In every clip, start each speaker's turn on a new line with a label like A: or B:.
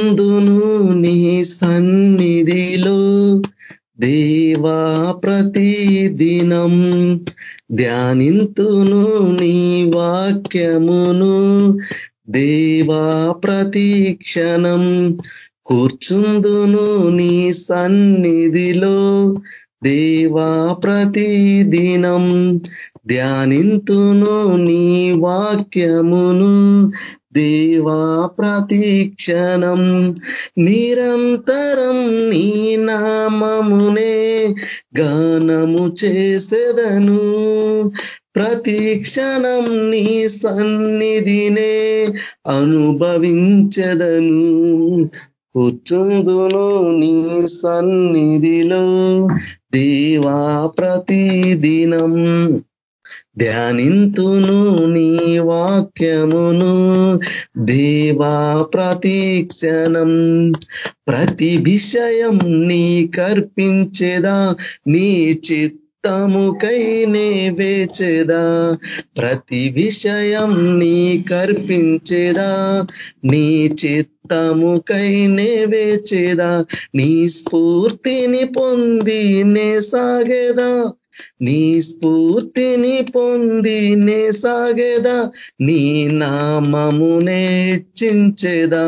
A: ఉండును నీ సన్నిధిలో. దేవా ప్రతి దినం ధ్యానింతును నీ వాక్యమును. దేవా ప్రతి క్షణం కూర్చుందును నీ సన్నిధిలో. దేవా ప్రతి దినం ధ్యానింతును నీ వాక్యమును. దేవా ప్రతీక్షణం నిరంతరం నీ నామమునే గానము చేసేదను. ప్రతీక్షణం నీ సన్నిధినే అనుభవించదను. కూర్చుందును నీ సన్నిధిలో దేవా ప్రతిదినం. ధ్యానింతును నీ వాక్యమును. దేవా ప్రతీక్షణం ప్రతి విషయం నీ కర్పించేదా నీ చిత్తముకై నే వేచేదా ప్రతి విషయం నీ కర్పించేదా నీ చిత్తముకై నే వేచేదా నీ స్ఫూర్తిని పొంది నే సాగేదా. నీ స్ఫూర్తిని పొంది నే సాగేదా నీ నామమునే హెచ్చించేదా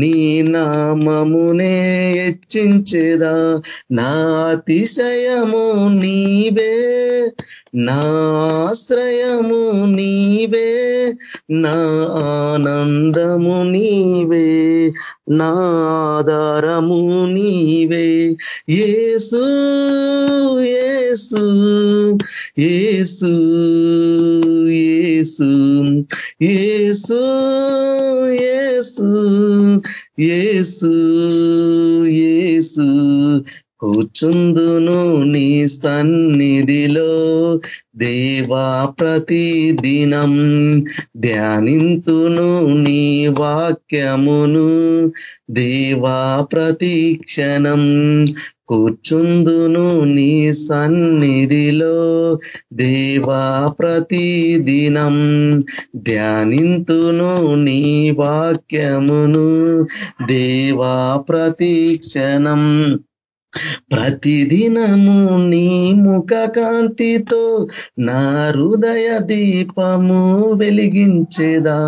A: నీ నామమునే హెచ్చించేదా నా అతిశయము నీవే నా ఆశ్రయము నీవే నా ఆనందము నీవే. నాదారము నీవే. ఏసు ఏసు ఏసు ఏసు ఏసు ఏసు ఏసు ఏసు కూర్చుందును నీ సన్నిధిలో దేవా ప్రతి దినం ధ్యానింతును నీ వాక్యమును. దేవా ప్రతి క్షణం కూర్చుందును నీ సన్నిధిలో. దేవా ప్రతిదినం ధ్యానింతును నీ వాక్యమును. దేవా ప్రతీక్షణం ప్రతిదినము నీ ముఖ కాంతితో నా హృదయ దీపము వెలిగించేదా?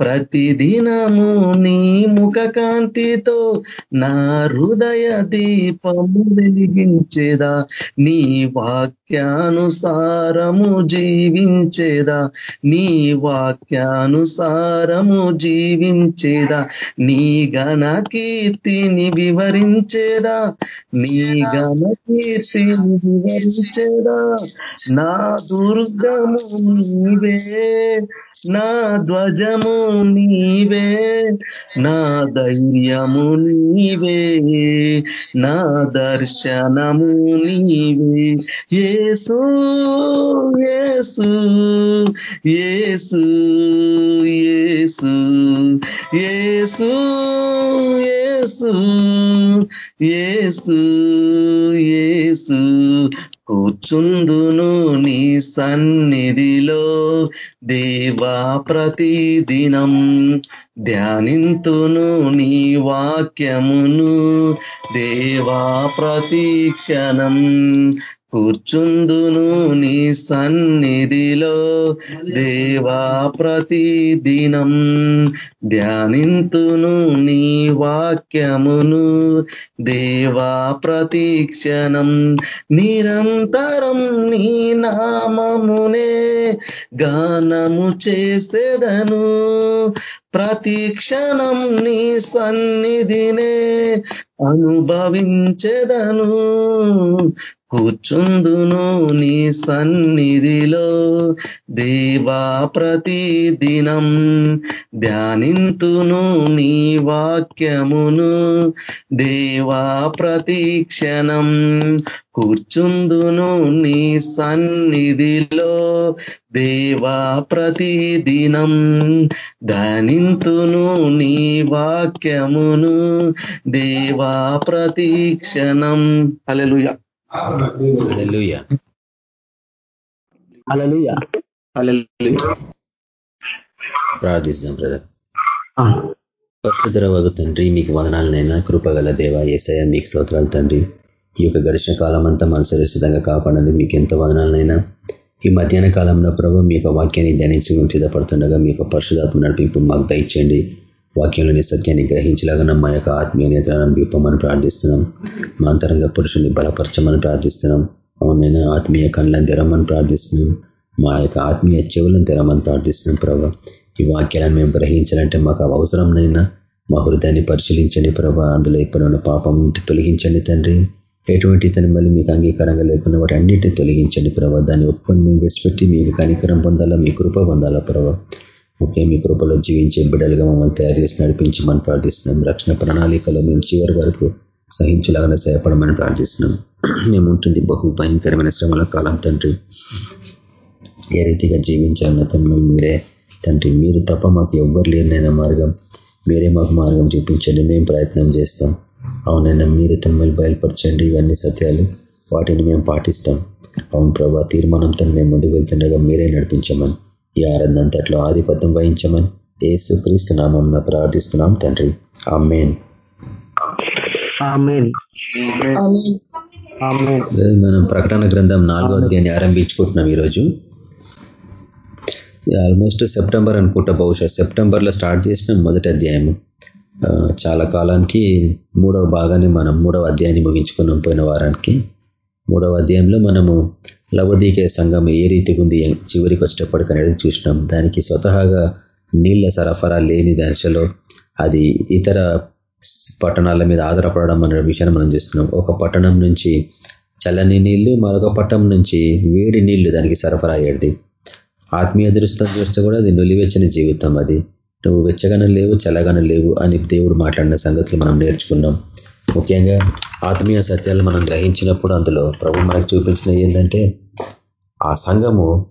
A: ప్రతిదినము నీ ముఖ కాంతితో నా హృదయ దీపము వెలిగించేదా? నీ వాక్యానుసారము జీవించేదా? నీ వాక్యానుసారము జీవించేదా? నీ గణ కీర్తిని వివరించేదా? నీ గణ కీర్తిని వివరించేదా? నా దుర్గము నీవే నా ధ్వజము నీవే నా ధైర్యము నీవే నా దర్శనము నీవే. ఏసు ఏసు ఏసు ఏసు ఏసు ఏసు ఏసు ఏసు కూర్చుందును నీ సన్నిధిలో దేవా ప్రతిదినం. ధ్యానింతును నీ వాక్యమును దేవా ప్రతీక్షణం కూర్చుందును నీ సన్నిధిలో దేవా ప్రతిదినం. ధ్యానింతును నీ వాక్యమును దేవా ప్రతీక్షణం. నిరంతరం నీ నామమునే గానము చేసేదను. ప్రతిక్షణం నీ సన్నిధినే అనుభవించెదను. కూర్చుందును నీ సన్నిధిలో దేవా ప్రతిదినం. ధ్యానింతును నీ వాక్యమును దేవా ప్రతీక్షణం. కూర్చుందును నీ సన్నిధిలో దేవా ప్రతిదినం. ధనింతును నీ వాక్యమును దేవా ప్రతీక్షణం. అలెలుయ
B: ప్రార్థిస్తాం బ్రదర్ పరశుధరవగు తండ్రి మీకు వదనాలనైనా. కృపగల దేవ ఏసయ మీకు స్తోత్రాలు తండ్రి. ఈ యొక్క గడిచిన కాలం అంతా మన సురక్షితంగా కాపాడినది మీకు ఎంత వదనాలనైనా. ఈ మధ్యాహ్న కాలంలో ప్రభు మీ యొక్క వాక్యాన్ని ధ్యానించడం సిద్ధపడుతుండగా మీ యొక్క పరిశుధాత్మ నడిపింపు మాకు దయచేయండి. వాక్యంలోని సత్యాన్ని గ్రహించలాగా మా యొక్క ఆత్మీయ నేత్రాలను విప్పమని ప్రార్థిస్తున్నాం. మా అంతరంగ పురుషుని బలపరచమని ప్రార్థిస్తున్నాం. అవునైనా ఆత్మీయ కళ్ళని తెరమని ప్రార్థిస్తున్నాం. మా యొక్క ఆత్మీయ చెవులను తెరమని ప్రార్థిస్తున్నాం ప్రభా. ఈ వాక్యాలను మేము గ్రహించాలంటే మాకు అవసరంనైనా మా హృదయాన్ని పరిశీలించండి ప్రభా. అందులో ఇప్పుడు పాపం తొలగించండి తండ్రి. ఎటువంటి తన మళ్ళీ మీకు అంగీకారంగా లేకుండా వాటి అన్నిటిని తొలగించండి ప్రభా. దాన్ని ఒప్పుకొని మేము విడిచిపెట్టి మీకు కనికరం పొందాలా మీ కృప పొందాలా ప్రభా. మీ కృపలో జీవించే బిడ్డలుగా మమ్మల్ని తయారు చేసి నడిపించి మనం ప్రార్థిస్తున్నాం. రక్షణ ప్రణాళికలో మేము చివరి వరకు సహించలాగానే సహాయపడమని ప్రార్థిస్తున్నాం. మేము ఉంటుంది బహు భయంకరమైన శ్రమల కాలం తండ్రి. ఏ రీతిగా జీవించాలన్న తను మీరే. తండ్రి మీరు తప్ప మాకు ఎవ్వరు లేరినైనా మార్గం. మీరే మాకు మార్గం చూపించండి. మేము ప్రయత్నం చేస్తాం. అవునైనా మీరే తమ్మల్ని బయలుపరచండి. ఇవన్నీ సత్యాలు. వాటిని మేము పాటిస్తాం. అవును ప్రభా తీర్మానంతో మేము ముందుకు వెళ్తుండగా మీరే నడిపించమని. ఈ ఆరాధనంతట్లో ఆధిపత్యం వహించమని ఏసు క్రీస్తు నామం ప్రార్థిస్తున్నాం తండ్రి. ఆమెన్. మనం ప్రకటన గ్రంథం నాలుగో అధ్యాయాన్ని ఆరంభించుకుంటున్నాం ఈరోజు. ఆల్మోస్ట్ సెప్టెంబర్ అనుకుంటా బహుశా. సెప్టెంబర్లో స్టార్ట్ చేసిన మొదటి అధ్యాయము. చాలా కాలానికి మూడవ భాగాన్ని మనం మూడవ అధ్యాయాన్ని ముగించుకున్నాం పోయిన వారానికి. మూడవ అధ్యాయంలో మనము లవదీకే సంఘం ఏ రీతిగా ఉంది చివరికి వచ్చేటప్పటికి అనేది చూసినాం. దానికి స్వతహాగా నీళ్ళ సరఫరా లేని దశలో అది ఇతర పట్టణాల మీద ఆధారపడడం అనే విషయాన్ని మనం చూస్తున్నాం. ఒక పట్టణం నుంచి చల్లని నీళ్ళు మరొక పట్టణం నుంచి వేడి నీళ్ళు దానికి సరఫరా అయ్యేది. ఆత్మీయ దృష్టం చూస్తే కూడా అది నులివెచ్చని జీవితం అది. నువ్వు వెచ్చగానే లేవు చల్లగానే లేవు అని దేవుడు మాట్లాడిన సంగతులు మనం నేర్చుకున్నాం. ముఖ్యంగా ఆత్మీయ సత్యాలు మనం గ్రహించినప్పుడు అందులో ప్రభు మనకు చూపించిన ఏంటంటే ఆ సంఘము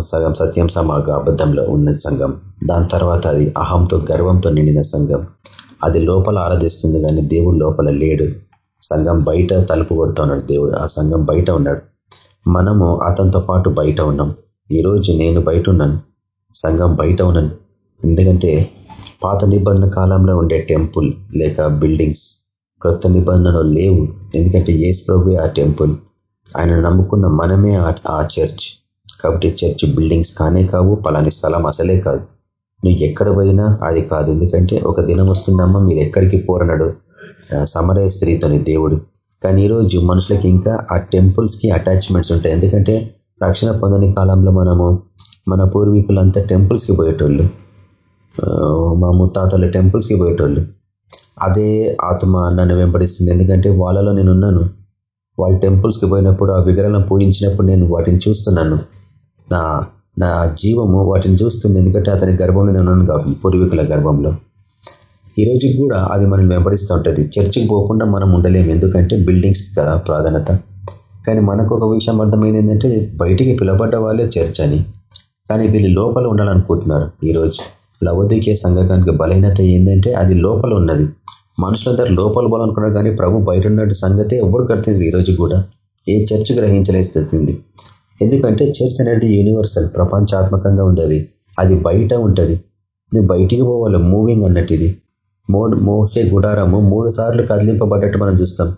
B: సగం సత్యం సమాగ అబద్ధంలో ఉన్న సంఘం. దాని తర్వాత అది అహంతో గర్వంతో నిండిన సంఘం. అది లోపల ఆరాధిస్తుంది కానీ దేవుడు లోపల లేడు. సంఘం బయట తలుపు కొడుతూ ఉన్నాడు. దేవుడు ఆ సంఘం బయట ఉన్నాడు. మనము అతనితో పాటు బయట ఉన్నాం. ఈరోజు నేను బయట ఉన్నాను. సంఘం బయట ఉన్నాను. ఎందుకంటే పాత నిబంధన కాలంలో ఉండే టెంపుల్ లేక బిల్డింగ్స్ కొత్త నిబంధనలు లేవు. ఎందుకంటే ఏసు ప్రభు ఆ టెంపుల్ ఆయన నమ్ముకున్న మనమే ఆ చర్చ్. కాబట్టి చర్చ్ బిల్డింగ్స్ కానే కావు పలాని స్థలం అసలే కాదు. నువ్వు ఎక్కడ పోయినా అది కాదు. ఎందుకంటే ఒక దినం వస్తుందమ్మా మీరు ఎక్కడికి పోరనడు సమరయ స్త్రీతోని దేవుడు. కానీ ఈరోజు మనుషులకి ఇంకా ఆ టెంపుల్స్కి అటాచ్మెంట్స్ ఉంటాయి. ఎందుకంటే రక్షణ పొందని కాలంలో మనము మన పూర్వీకులంతా టెంపుల్స్కి పోయేటోళ్ళు. మా ముత్తాతలు టెంపుల్స్కి పోయేటోళ్ళు. అదే ఆత్మ నన్ను వెంబడిస్తుంది. ఎందుకంటే వాళ్ళలో నేను ఉన్నాను వాళ్ళు టెంపుల్స్కి పోయినప్పుడు ఆ విగ్రహం పూజించినప్పుడు నేను వాటిని చూస్తున్నాను. నా నా జీవము వాటిని చూస్తుంది. ఎందుకంటే అతని గర్భంలో నేను ఉన్నాను కాబట్టి పూర్వీకుల గర్భంలో. ఈ కూడా అది మనం వెంబడిస్తూ ఉంటుంది. చర్చికి పోకుండా మనం ఉండలేము. ఎందుకంటే బిల్డింగ్స్ కదా ప్రాధాన్యత. కానీ మనకు ఒక విషయం అర్థమైంది ఏంటంటే బయటికి పిలబడ్డ వాళ్ళే చర్చ్ అని కానీ వీళ్ళు లోపల ఉండాలనుకుంటున్నారు ఈరోజు లవదీకే సంఘకానికి బలహీనత ఏంటంటే అది లోపల ఉన్నది. మనుషులందరూ లోపల పోవాలనుకున్నారు కానీ ప్రభు బయట ఉన్న సంగతే ఎవరు కడుతుంది ఈరోజు కూడా? ఏ చర్చ్ గ్రహించలేస్తుంది ఎందుకంటే చర్చ్ అనేది యూనివర్సల్ ప్రపంచాత్మకంగా ఉంది అది బయట ఉంటుంది. నువ్వు బయటికి పోవాలి మూవింగ్ అన్నట్టు ఇది మోడ్ మోసే గుడారము మూడు సార్లు కదిలింపబడ్డట్టు మనం చూస్తాం.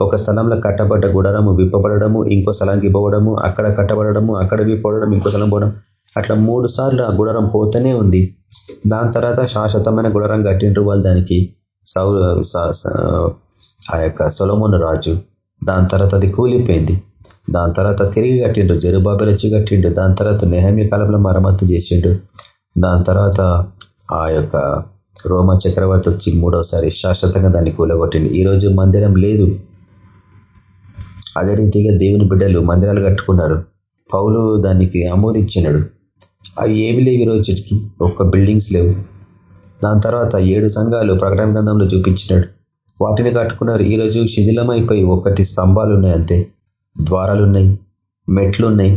B: ఒక స్థలంలో కట్టబడ్డ గుడారము విప్పబడము ఇంకో స్థలానికి పోవడము అక్కడ కట్టబడము అక్కడ విప్పబడడం ఇంకో స్థలం పోవడం. అట్లా మూడు సార్లు ఆ గుడారం పోతూనే ఉంది. దాని తర్వాత శాశ్వతమైన గుడరం కట్టిండ్రు వాళ్ళు దానికి సౌ ఆ యొక్క సొలమోను రాజు. దాని తర్వాత అది కూలిపోయింది. దాని తర్వాత తిరిగి కట్టిండు జరుబాబు వచ్చి కట్టిండు దాని తర్వాత నెహమ్య కాలంలో మరమ్మత్తు చేసిండు దాని తర్వాత ఆ యొక్క రోమా చక్రవర్తి వచ్చి మూడోసారి శాశ్వతంగా దాన్ని కూలగొట్టిండు. ఈ రోజు మందిరం లేదు. అదే రీతిగా దేవుని బిడ్డలు మందిరాలు కట్టుకున్నారు. పౌలు దానికి ఆమోదించినాడు. అవి ఏవి లేవు ఈరోజుకి ఒక్క బిల్డింగ్స్ లేవు. దాని తర్వాత ఏడు సంఘాలు ప్రకటన గ్రంథంలో చూపించినాడు. వాటిని కట్టుకున్నారు. ఈరోజు శిథిలమైపోయి ఒకటి స్తంభాలు ఉన్నాయి అంతే. ద్వారాలు ఉన్నాయి మెట్లు ఉన్నాయి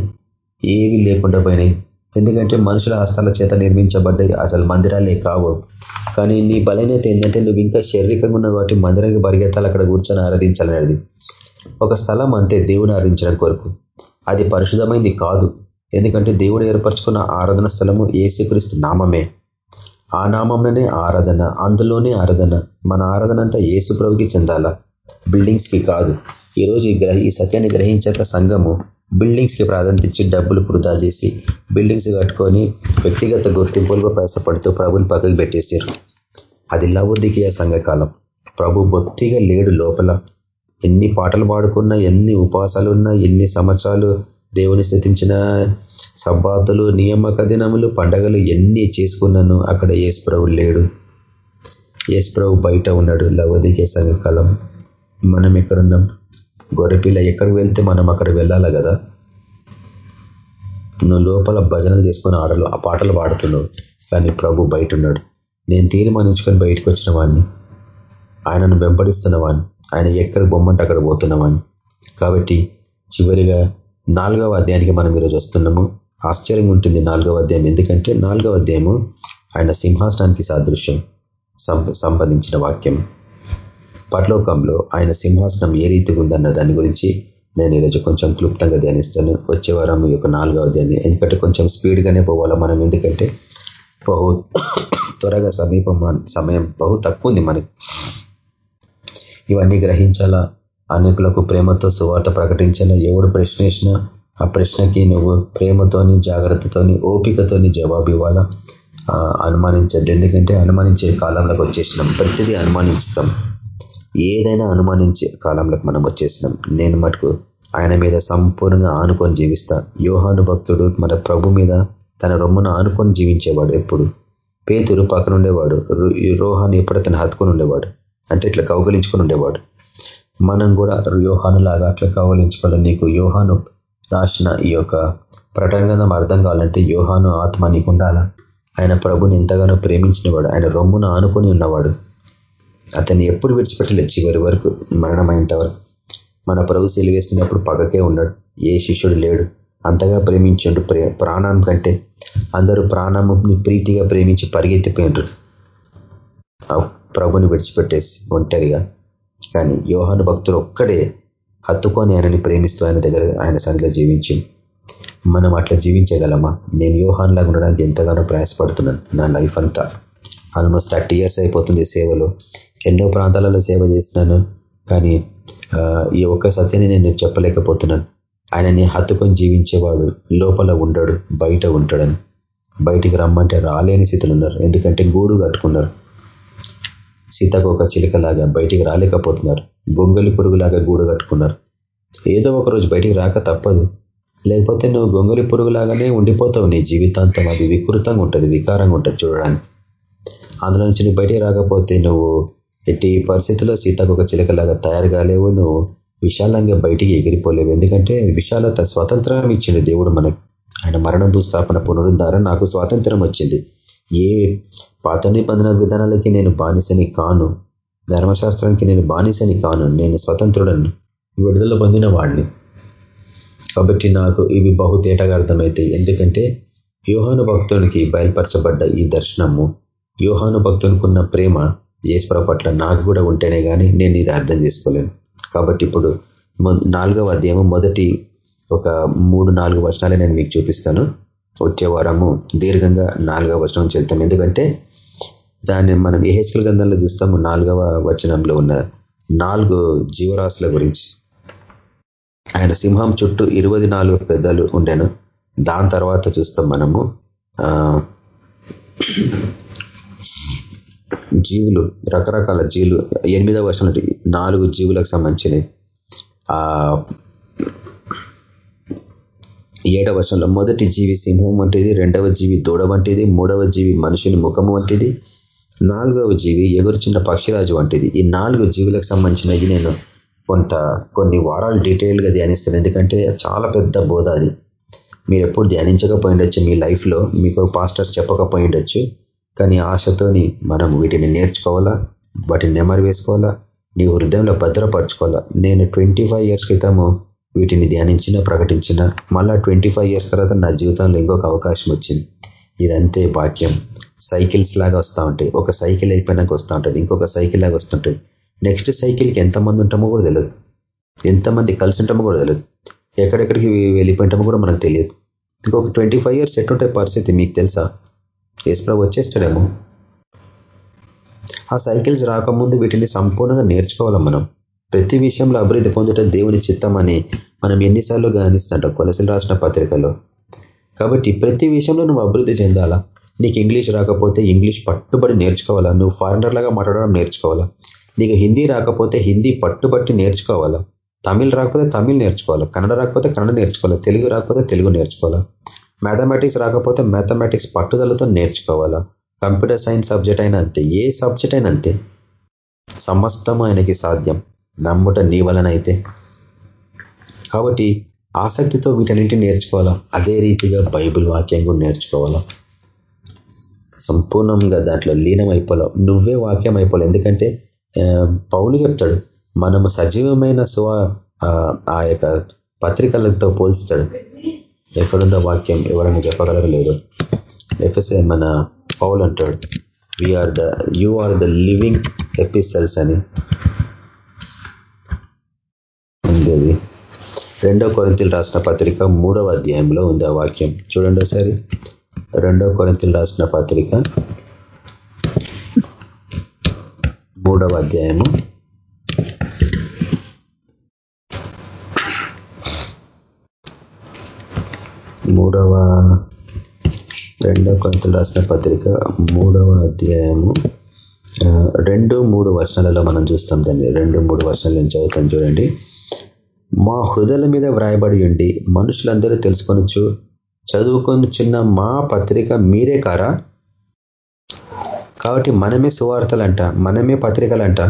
B: ఏవి లేకుండా పోయినాయి. ఎందుకంటే మనుషుల హస్తాల చేత నిర్మించబడ్డాయి. అసలు మందిరాలే కావు. కానీ నీ బలైనత ఏంటంటే నువ్వు ఇంకా శారీరకంగా ఉన్నావు కాబట్టి మందిరానికి పరిగెత్తాలి. అక్కడ కూర్చొని ఆరాధించాలనేది. ఒక స్థలం అంతే దేవుని ఆరాధించడం కొరకు. అది పరిశుద్ధమైంది కాదు. ఎందుకంటే దేవుడు ఏర్పరచుకున్న ఆరాధన స్థలము ఏసుక్రీస్తు నామమే. ఆ నామంలోనే ఆరాధన అందులోనే ఆరాధన. మన ఆరాధన అంతా ఏసు ప్రభుకి చెందాల? బిల్డింగ్స్కి కాదు. ఈరోజు ఈ సత్యాన్ని గ్రహించాక సంఘము బిల్డింగ్స్కి ప్రాధాన్యత ఇచ్చి డబ్బులు వృధా చేసి బిల్డింగ్స్ కట్టుకొని వ్యక్తిగత గుర్తింపులుగా ప్రయాసపడుతూ ప్రభుని పక్కకు పెట్టేశారు. అది లవోదికీయ సంఘకాలం. ప్రభు బొత్తిగా లేడు లోపల. ఎన్ని పాటలు పాడుకున్నా ఎన్ని ఉపవాసాలు ఉన్నా ఎన్ని సంవత్సరాలు దేవుని స్థితించిన సబ్బాతులు నియామక దినములు పండగలు ఎన్ని చేసుకున్నాను అక్కడ ఏసుప్రభు లేడు. ఏసుప్రభు బయట ఉన్నాడు. లవదికే సంఘకాలం. మనం ఎక్కడున్నాం? గొర్రెపిల్ల ఎక్కడికి వెళ్తే మనం అక్కడ వెళ్ళాలా కదా? నువ్వు లోపల భజనలు చేసుకొని ఆడలు ఆ పాటలు పాడుతున్నావు. కానీ ప్రభు బయట ఉన్నాడు. నేను తీర్మానించుకొని బయటకు వచ్చిన వాడిని ఆయనను వెంబడిస్తున్న వాడిని ఆయన ఎక్కడ బొమ్మంటే అక్కడ పోతున్నవాడిని కాబట్టి చివరిగా నాలుగవ అధ్యాయానికి మనం ఈరోజు వస్తున్నాము. ఆశ్చర్యంగా ఉంటుంది నాలుగవ అధ్యాయం. ఎందుకంటే నాలుగవ అధ్యాయము ఆయన సింహాసనానికి సాదృశ్యం. సంబంధించిన వాక్యం. పరలోకంలో ఆయన సింహాసనం ఏ రీతిగా ఉందన్న దాని గురించి నేను ఈరోజు కొంచెం క్లుప్తంగా ధ్యానిస్తాను. వచ్చే వారం ఈ యొక్క నాలుగవ అధ్యాయాన్ని. ఎందుకంటే కొంచెం స్పీడ్గానే పోవాలా మనం? ఎందుకంటే బహు త్వరగా సమీపం సమయం బహు తక్కువ ఉంది మనకి. ఇవన్నీ గ్రహించాలా? అనేకులకు ప్రేమతో సువార్త ప్రకటించాలా ఎవడు ప్రశ్న వేసినా ఆ ప్రశ్నకి నువ్వు ప్రేమతోని జాగ్రత్తతోని ఓపికతోని జవాబు ఇవ్వాలా? అనుమానించద్దు. ఎందుకంటే అనుమానించే కాలంలోకి వచ్చేసినాం. ప్రతిదీ అనుమానిస్తాం ఏదైనా అనుమానించే కాలంలోకి మనం వచ్చేసినాం. నేను మటుకు ఆయన మీద సంపూర్ణంగా ఆనుకొని జీవిస్తా. యోహాను భక్తుడు మన ప్రభు మీద తన రొమ్మును ఆనుకొని జీవించేవాడు ఎప్పుడు? పేతురు పక్కన ఉండేవాడు రోహాన్ని ఎప్పుడైతే హత్తుకొని ఉండేవాడు. అంటే ఇట్లా కౌగలించుకొని ఉండేవాడు. మనం కూడా యోహాను లాగా అట్లా కౌగలించుకోవాలి నీకు యోహాను రాసిన ఈ యొక్క ప్రకటన అర్థం కావాలంటే యోహాను ఆత్మ నీకు ఆయన ప్రభుని ఎంతగానో ప్రేమించినవాడు ఆయన రొమ్మును ఆనుకొని ఉన్నవాడు. అతన్ని ఎప్పుడు విడిచిపెట్టలేదు చివరి వరకు మరణమైనంత వరకు మన ప్రభు సెలివేస్తున్నప్పుడు పగకే ఉన్నాడు ఏ శిష్యుడు లేడు. అంతగా ప్రేమించండు ప్రాణం కంటే అందరూ ప్రాణముని ప్రీతిగా ప్రేమించి పరిగెత్తిపోయినరు ప్రభుని విడిచిపెట్టేసి ఒంటరిగా కానీ యోహాను భక్తుడు ఒక్కడే హత్తుకొని ఆయనని ప్రేమిస్తూ ఆయన దగ్గర ఆయన సన్నిధిలో జీవించి మనం అట్లా జీవించగలమా? నేను యోహాన్ లాగా ఉండడానికి ఎంతగానో ప్రయాసపడుతున్నాను నా లైఫ్ అంతా. ఆల్మోస్ట్ థర్టీ ఇయర్స్ అయిపోతుంది సేవలో. ఎన్నో ప్రాంతాలలో సేవ చేస్తున్నాను కానీ ఈ ఒక్క సత్యని నేను చెప్పలేకపోతున్నాను. ఆయనని హత్తుకొని జీవించేవాడు లోపల ఉండడు బయట ఉంటాడని. బయటికి రమ్మంటే రాలేని స్థితులు ఉన్నారు. ఎందుకంటే గూడు కట్టుకున్నారు. సీతాకోక చిలుకలాగా బయటికి రాలేకపోతున్నారు. గొంగలి పురుగులాగా గూడు కట్టుకున్నారు. ఏదో ఒక రోజు బయటికి రాక తప్పదు. లేకపోతే నువ్వు గొంగలి పురుగులాగానే ఉండిపోతావు. నీ జీవితాంతం అది వికృతంగా ఉంటుంది వికారంగా ఉంటుంది చూడడానికి. అందులో నుంచి నువ్వు బయటికి రాకపోతే నువ్వు ఎట్టి పరిస్థితుల్లో సీతాకోక చిలుకలాగా చిలకలాగా తయారు కాలేవు. నువ్వు విశాలంగా బయటికి ఎగిరిపోలేవు. ఎందుకంటే విశాలత స్వాతంత్రం ఇచ్చిండు దేవుడు మనకు. ఆయన మరణం భూస్థాపన పునరుద్ధారం నాకు స్వాతంత్రం వచ్చింది. ఏ పాత నిబంధన విధానాలకి నేను బానిసని కాను. ధర్మశాస్త్రానికి నేను బానిసని కాను. నేను స్వతంత్రుడను. విడుదల పొందిన వాడిని కాబట్టి నాకు ఇవి బహు తేటగా అర్థమవుతాయి ఎందుకంటే యోహాను భక్తునికి బయలుపరచబడ్డ ఈ దర్శనము యోహాను భక్తునికున్న ప్రేమ ఈశ్వర పట్ల నాకు కూడా ఉంటేనే కానీ నేను ఇది అర్థం చేసుకోలేను. కాబట్టి ఇప్పుడు నాలుగవ అధ్యాయం మొదటి ఒక మూడు నాలుగు వర్షాలే నేను మీకు చూపిస్తాను. వచ్చే వారము దీర్ఘంగా నాలుగవ వచనం చెల్తాం ఎందుకంటే దాన్ని మనం ఏహెచ్కల గ్రంథంలో చూస్తాము నాలుగవ వచనంలో ఉన్న నాలుగు జీవరాశుల గురించి. ఆయన సింహం చుట్టూ ఇరవై నాలుగు పెద్దలు ఉండెను. దాని తర్వాత చూస్తాం మనము జీవులు రకరకాల జీవులు ఎనిమిదవ వర్షం నాలుగు జీవులకు సంబంధించినవి. ఏడవ వర్షంలో మొదటి జీవి సింహం వంటిది రెండవ జీవి దూడ వంటిది మూడవ జీవి మనుషుని ముఖము వంటిది నాలుగవ జీవి ఎగురుచున్న పక్షిరాజు వంటిది. ఈ నాలుగు జీవులకు సంబంధించినవి నేను కొంత కొన్ని వారాలు డీటెయిల్గా ధ్యానిస్తాను. ఎందుకంటే చాలా పెద్ద బోధ అది. మీరు ఎప్పుడు ధ్యానించకపోయిండొచ్చు మీ లైఫ్లో మీకు పాస్టర్స్ చెప్పకపోయిండొచ్చు. కానీ ఆశతోని మనం వీటిని నేర్చుకోవాలా? వాటిని నెమరు వేసుకోవాలా? నీ హృదయంలో భద్రపరచుకోవాలా? నేను ట్వంటీ ఇయర్స్ క్రితము వీటిని ధ్యానించిన ప్రకటించిన. మళ్ళా ట్వంటీ ఇయర్స్ తర్వాత నా జీవితంలో ఇంకొక అవకాశం వచ్చింది. ఇదంతే భాగ్యం. సైకిల్స్ లాగా వస్తూ ఉంటాయి. ఒక సైకిల్ అయిపోయినాక వస్తూ ఉంటుంది. ఇంకొక సైకిల్ లాగా వస్తుంటాయి నెక్స్ట్ సైకిల్కి ఎంతమంది ఉంటామో కూడా తెలియదు ఎంతమంది కలిసి ఉంటామో కూడా తెలియదు ఎక్కడెక్కడికి వెళ్ళిపోయింటామో కూడా మనకు తెలియదు. ఇంకొక ట్వంటీ ఫైవ్ ఇయర్స్ ఎట్టుంటే పరిస్థితి మీకు తెలుసా? ఏసుప్రభు వచ్చేస్తాడేమో. ఆ సైకిల్స్ రాకముందు వీటిని సంపూర్ణంగా నేర్చుకోవాలి మనం? ప్రతి విషయంలో అభివృద్ధి పొందుట దేవుని చిత్తం అని మనం ఎన్నిసార్లు గమనిస్తుంటాం కొలసలు రాసిన పత్రికలో. కాబట్టి ప్రతి విషయంలో నువ్వు అభివృద్ధి చెందాలా? నీకు ఇంగ్లీష్ రాకపోతే ఇంగ్లీష్ పట్టుబడి నేర్చుకోవాలా? నువ్వు ఫారినర్ లాగా మాట్లాడడం నేర్చుకోవాలా? నీకు హిందీ రాకపోతే హిందీ పట్టుబట్టి నేర్చుకోవాలా? తమిళ్ రాకపోతే తమిళ్ నేర్చుకోవాలా? కన్నడ రాకపోతే కన్నడ నేర్చుకోవాలా? తెలుగు రాకపోతే తెలుగు నేర్చుకోవాలా? మ్యాథమెటిక్స్ రాకపోతే మ్యాథమెటిక్స్ పట్టుదలతో నేర్చుకోవాలా? కంప్యూటర్ సైన్స్ సబ్జెక్ట్ అయినా అంతే ఏ సబ్జెక్ట్ అయినా అంతే. సమస్తం ఆయనకి సాధ్యం నమ్ముట నీ వలన అయితే కాబట్టి ఆసక్తితో వీటన్నింటినీ నేర్చుకోవాలా? అదే రీతిగా బైబిల్ వాక్యం కూడా నేర్చుకోవాలా? సంపూర్ణంగా దాంట్లో లీనం అయిపోలేవు నువ్వే వాక్యం అయిపోలే ఎందుకంటే పౌలు చెప్తాడు మనము సజీవమైన స్వ ఆ యొక్క పత్రికలతో పోల్స్తాడు ఎక్కడుందో వాక్యం ఎవరైనా చెప్పగలరు లేదు ఎఫ్ఎస్ఏ మన పౌల్ అంటాడు we are the you are the living epistles అని. ఉంది రెండో కొరింతలు రాసిన పత్రిక మూడవ అధ్యాయంలో ఉంది ఆ వాక్యం. చూడండి ఒకసారి. రెండో కొరింతలు రాసిన పత్రిక. మూడవ అధ్యాయము. మూడవ రెండో కొరింతలు రాసిన పత్రిక మూడవ అధ్యాయము. రెండు మూడు వర్షాలలో మనం చూస్తాం దాన్ని రెండు మూడు వర్షాలు నేను చదువుతాను చూడండి. మా హృదయల మీద వ్రాయబడి ఉండి మనుషులందరూ తెలుసుకొనొచ్చు చదువుకొని చిన్న మా పత్రిక మీరే కారా? కాబట్టి మనమే సువార్తలంట మనమే పత్రికలంట.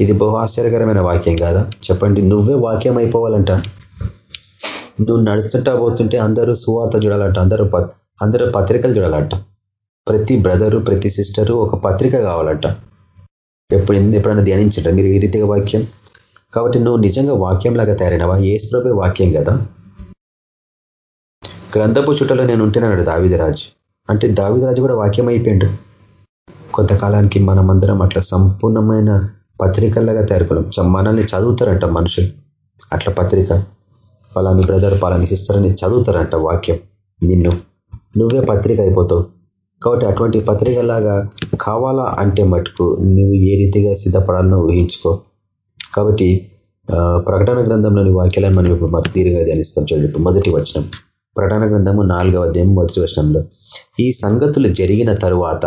B: ఇది బహు ఆశ్చర్యకరమైన వాక్యం కాదా? చెప్పండి నువ్వే వాక్యం అయిపోవాలంట నువ్వు నడుస్తుంటా పోతుంటే అందరూ సువార్త చూడాలంట అందరూ అందరూ పత్రికలు చూడాలంట. ప్రతి బ్రదరు ప్రతి సిస్టరు ఒక పత్రిక కావాలంట. ఎప్పుడు ఎప్పుడైనా ధ్యానించట మీరు ఈ రీతిగా వాక్యం. కాబట్టి నువ్వు నిజంగా వాక్యం లాగా తయారైనవా? ఏసుప్రభే వాక్యం కదా? గ్రంథపు చుట్టలో నేను ఉంటేనన్నాడు దావిదరాజు. అంటే దావిదరాజు కూడా వాక్యం అయిపోయిండు కొంతకాలానికి మనమందరం అట్లా సంపూర్ణమైన పత్రికల్లాగా తయారుకున్నాం. మనల్ని చదువుతారంట మనుషులు. అట్లా పత్రిక పలాని బ్రదర్ పలాని సిస్టర్ని చదువుతారంట వాక్యం. నిన్ను నువ్వే పత్రిక అయిపోతావు. కాబట్టి అటువంటి పత్రికలాగా కావాలా అంటే మటుకు నువ్వు ఏ రీతిగా సిద్ధపడాలనో ఊహించుకో. కాబట్టి ప్రకటన గ్రంథంలోని వాక్యాలను మనం ఇప్పుడు మరి తీరుగా ధ్యానిస్తాం. చూడండి మొదటి వచనం. ప్రకటన గ్రంథము నాలుగవ అధ్యాయం మొదటి వచనంలో. ఈ సంగతులు జరిగిన తరువాత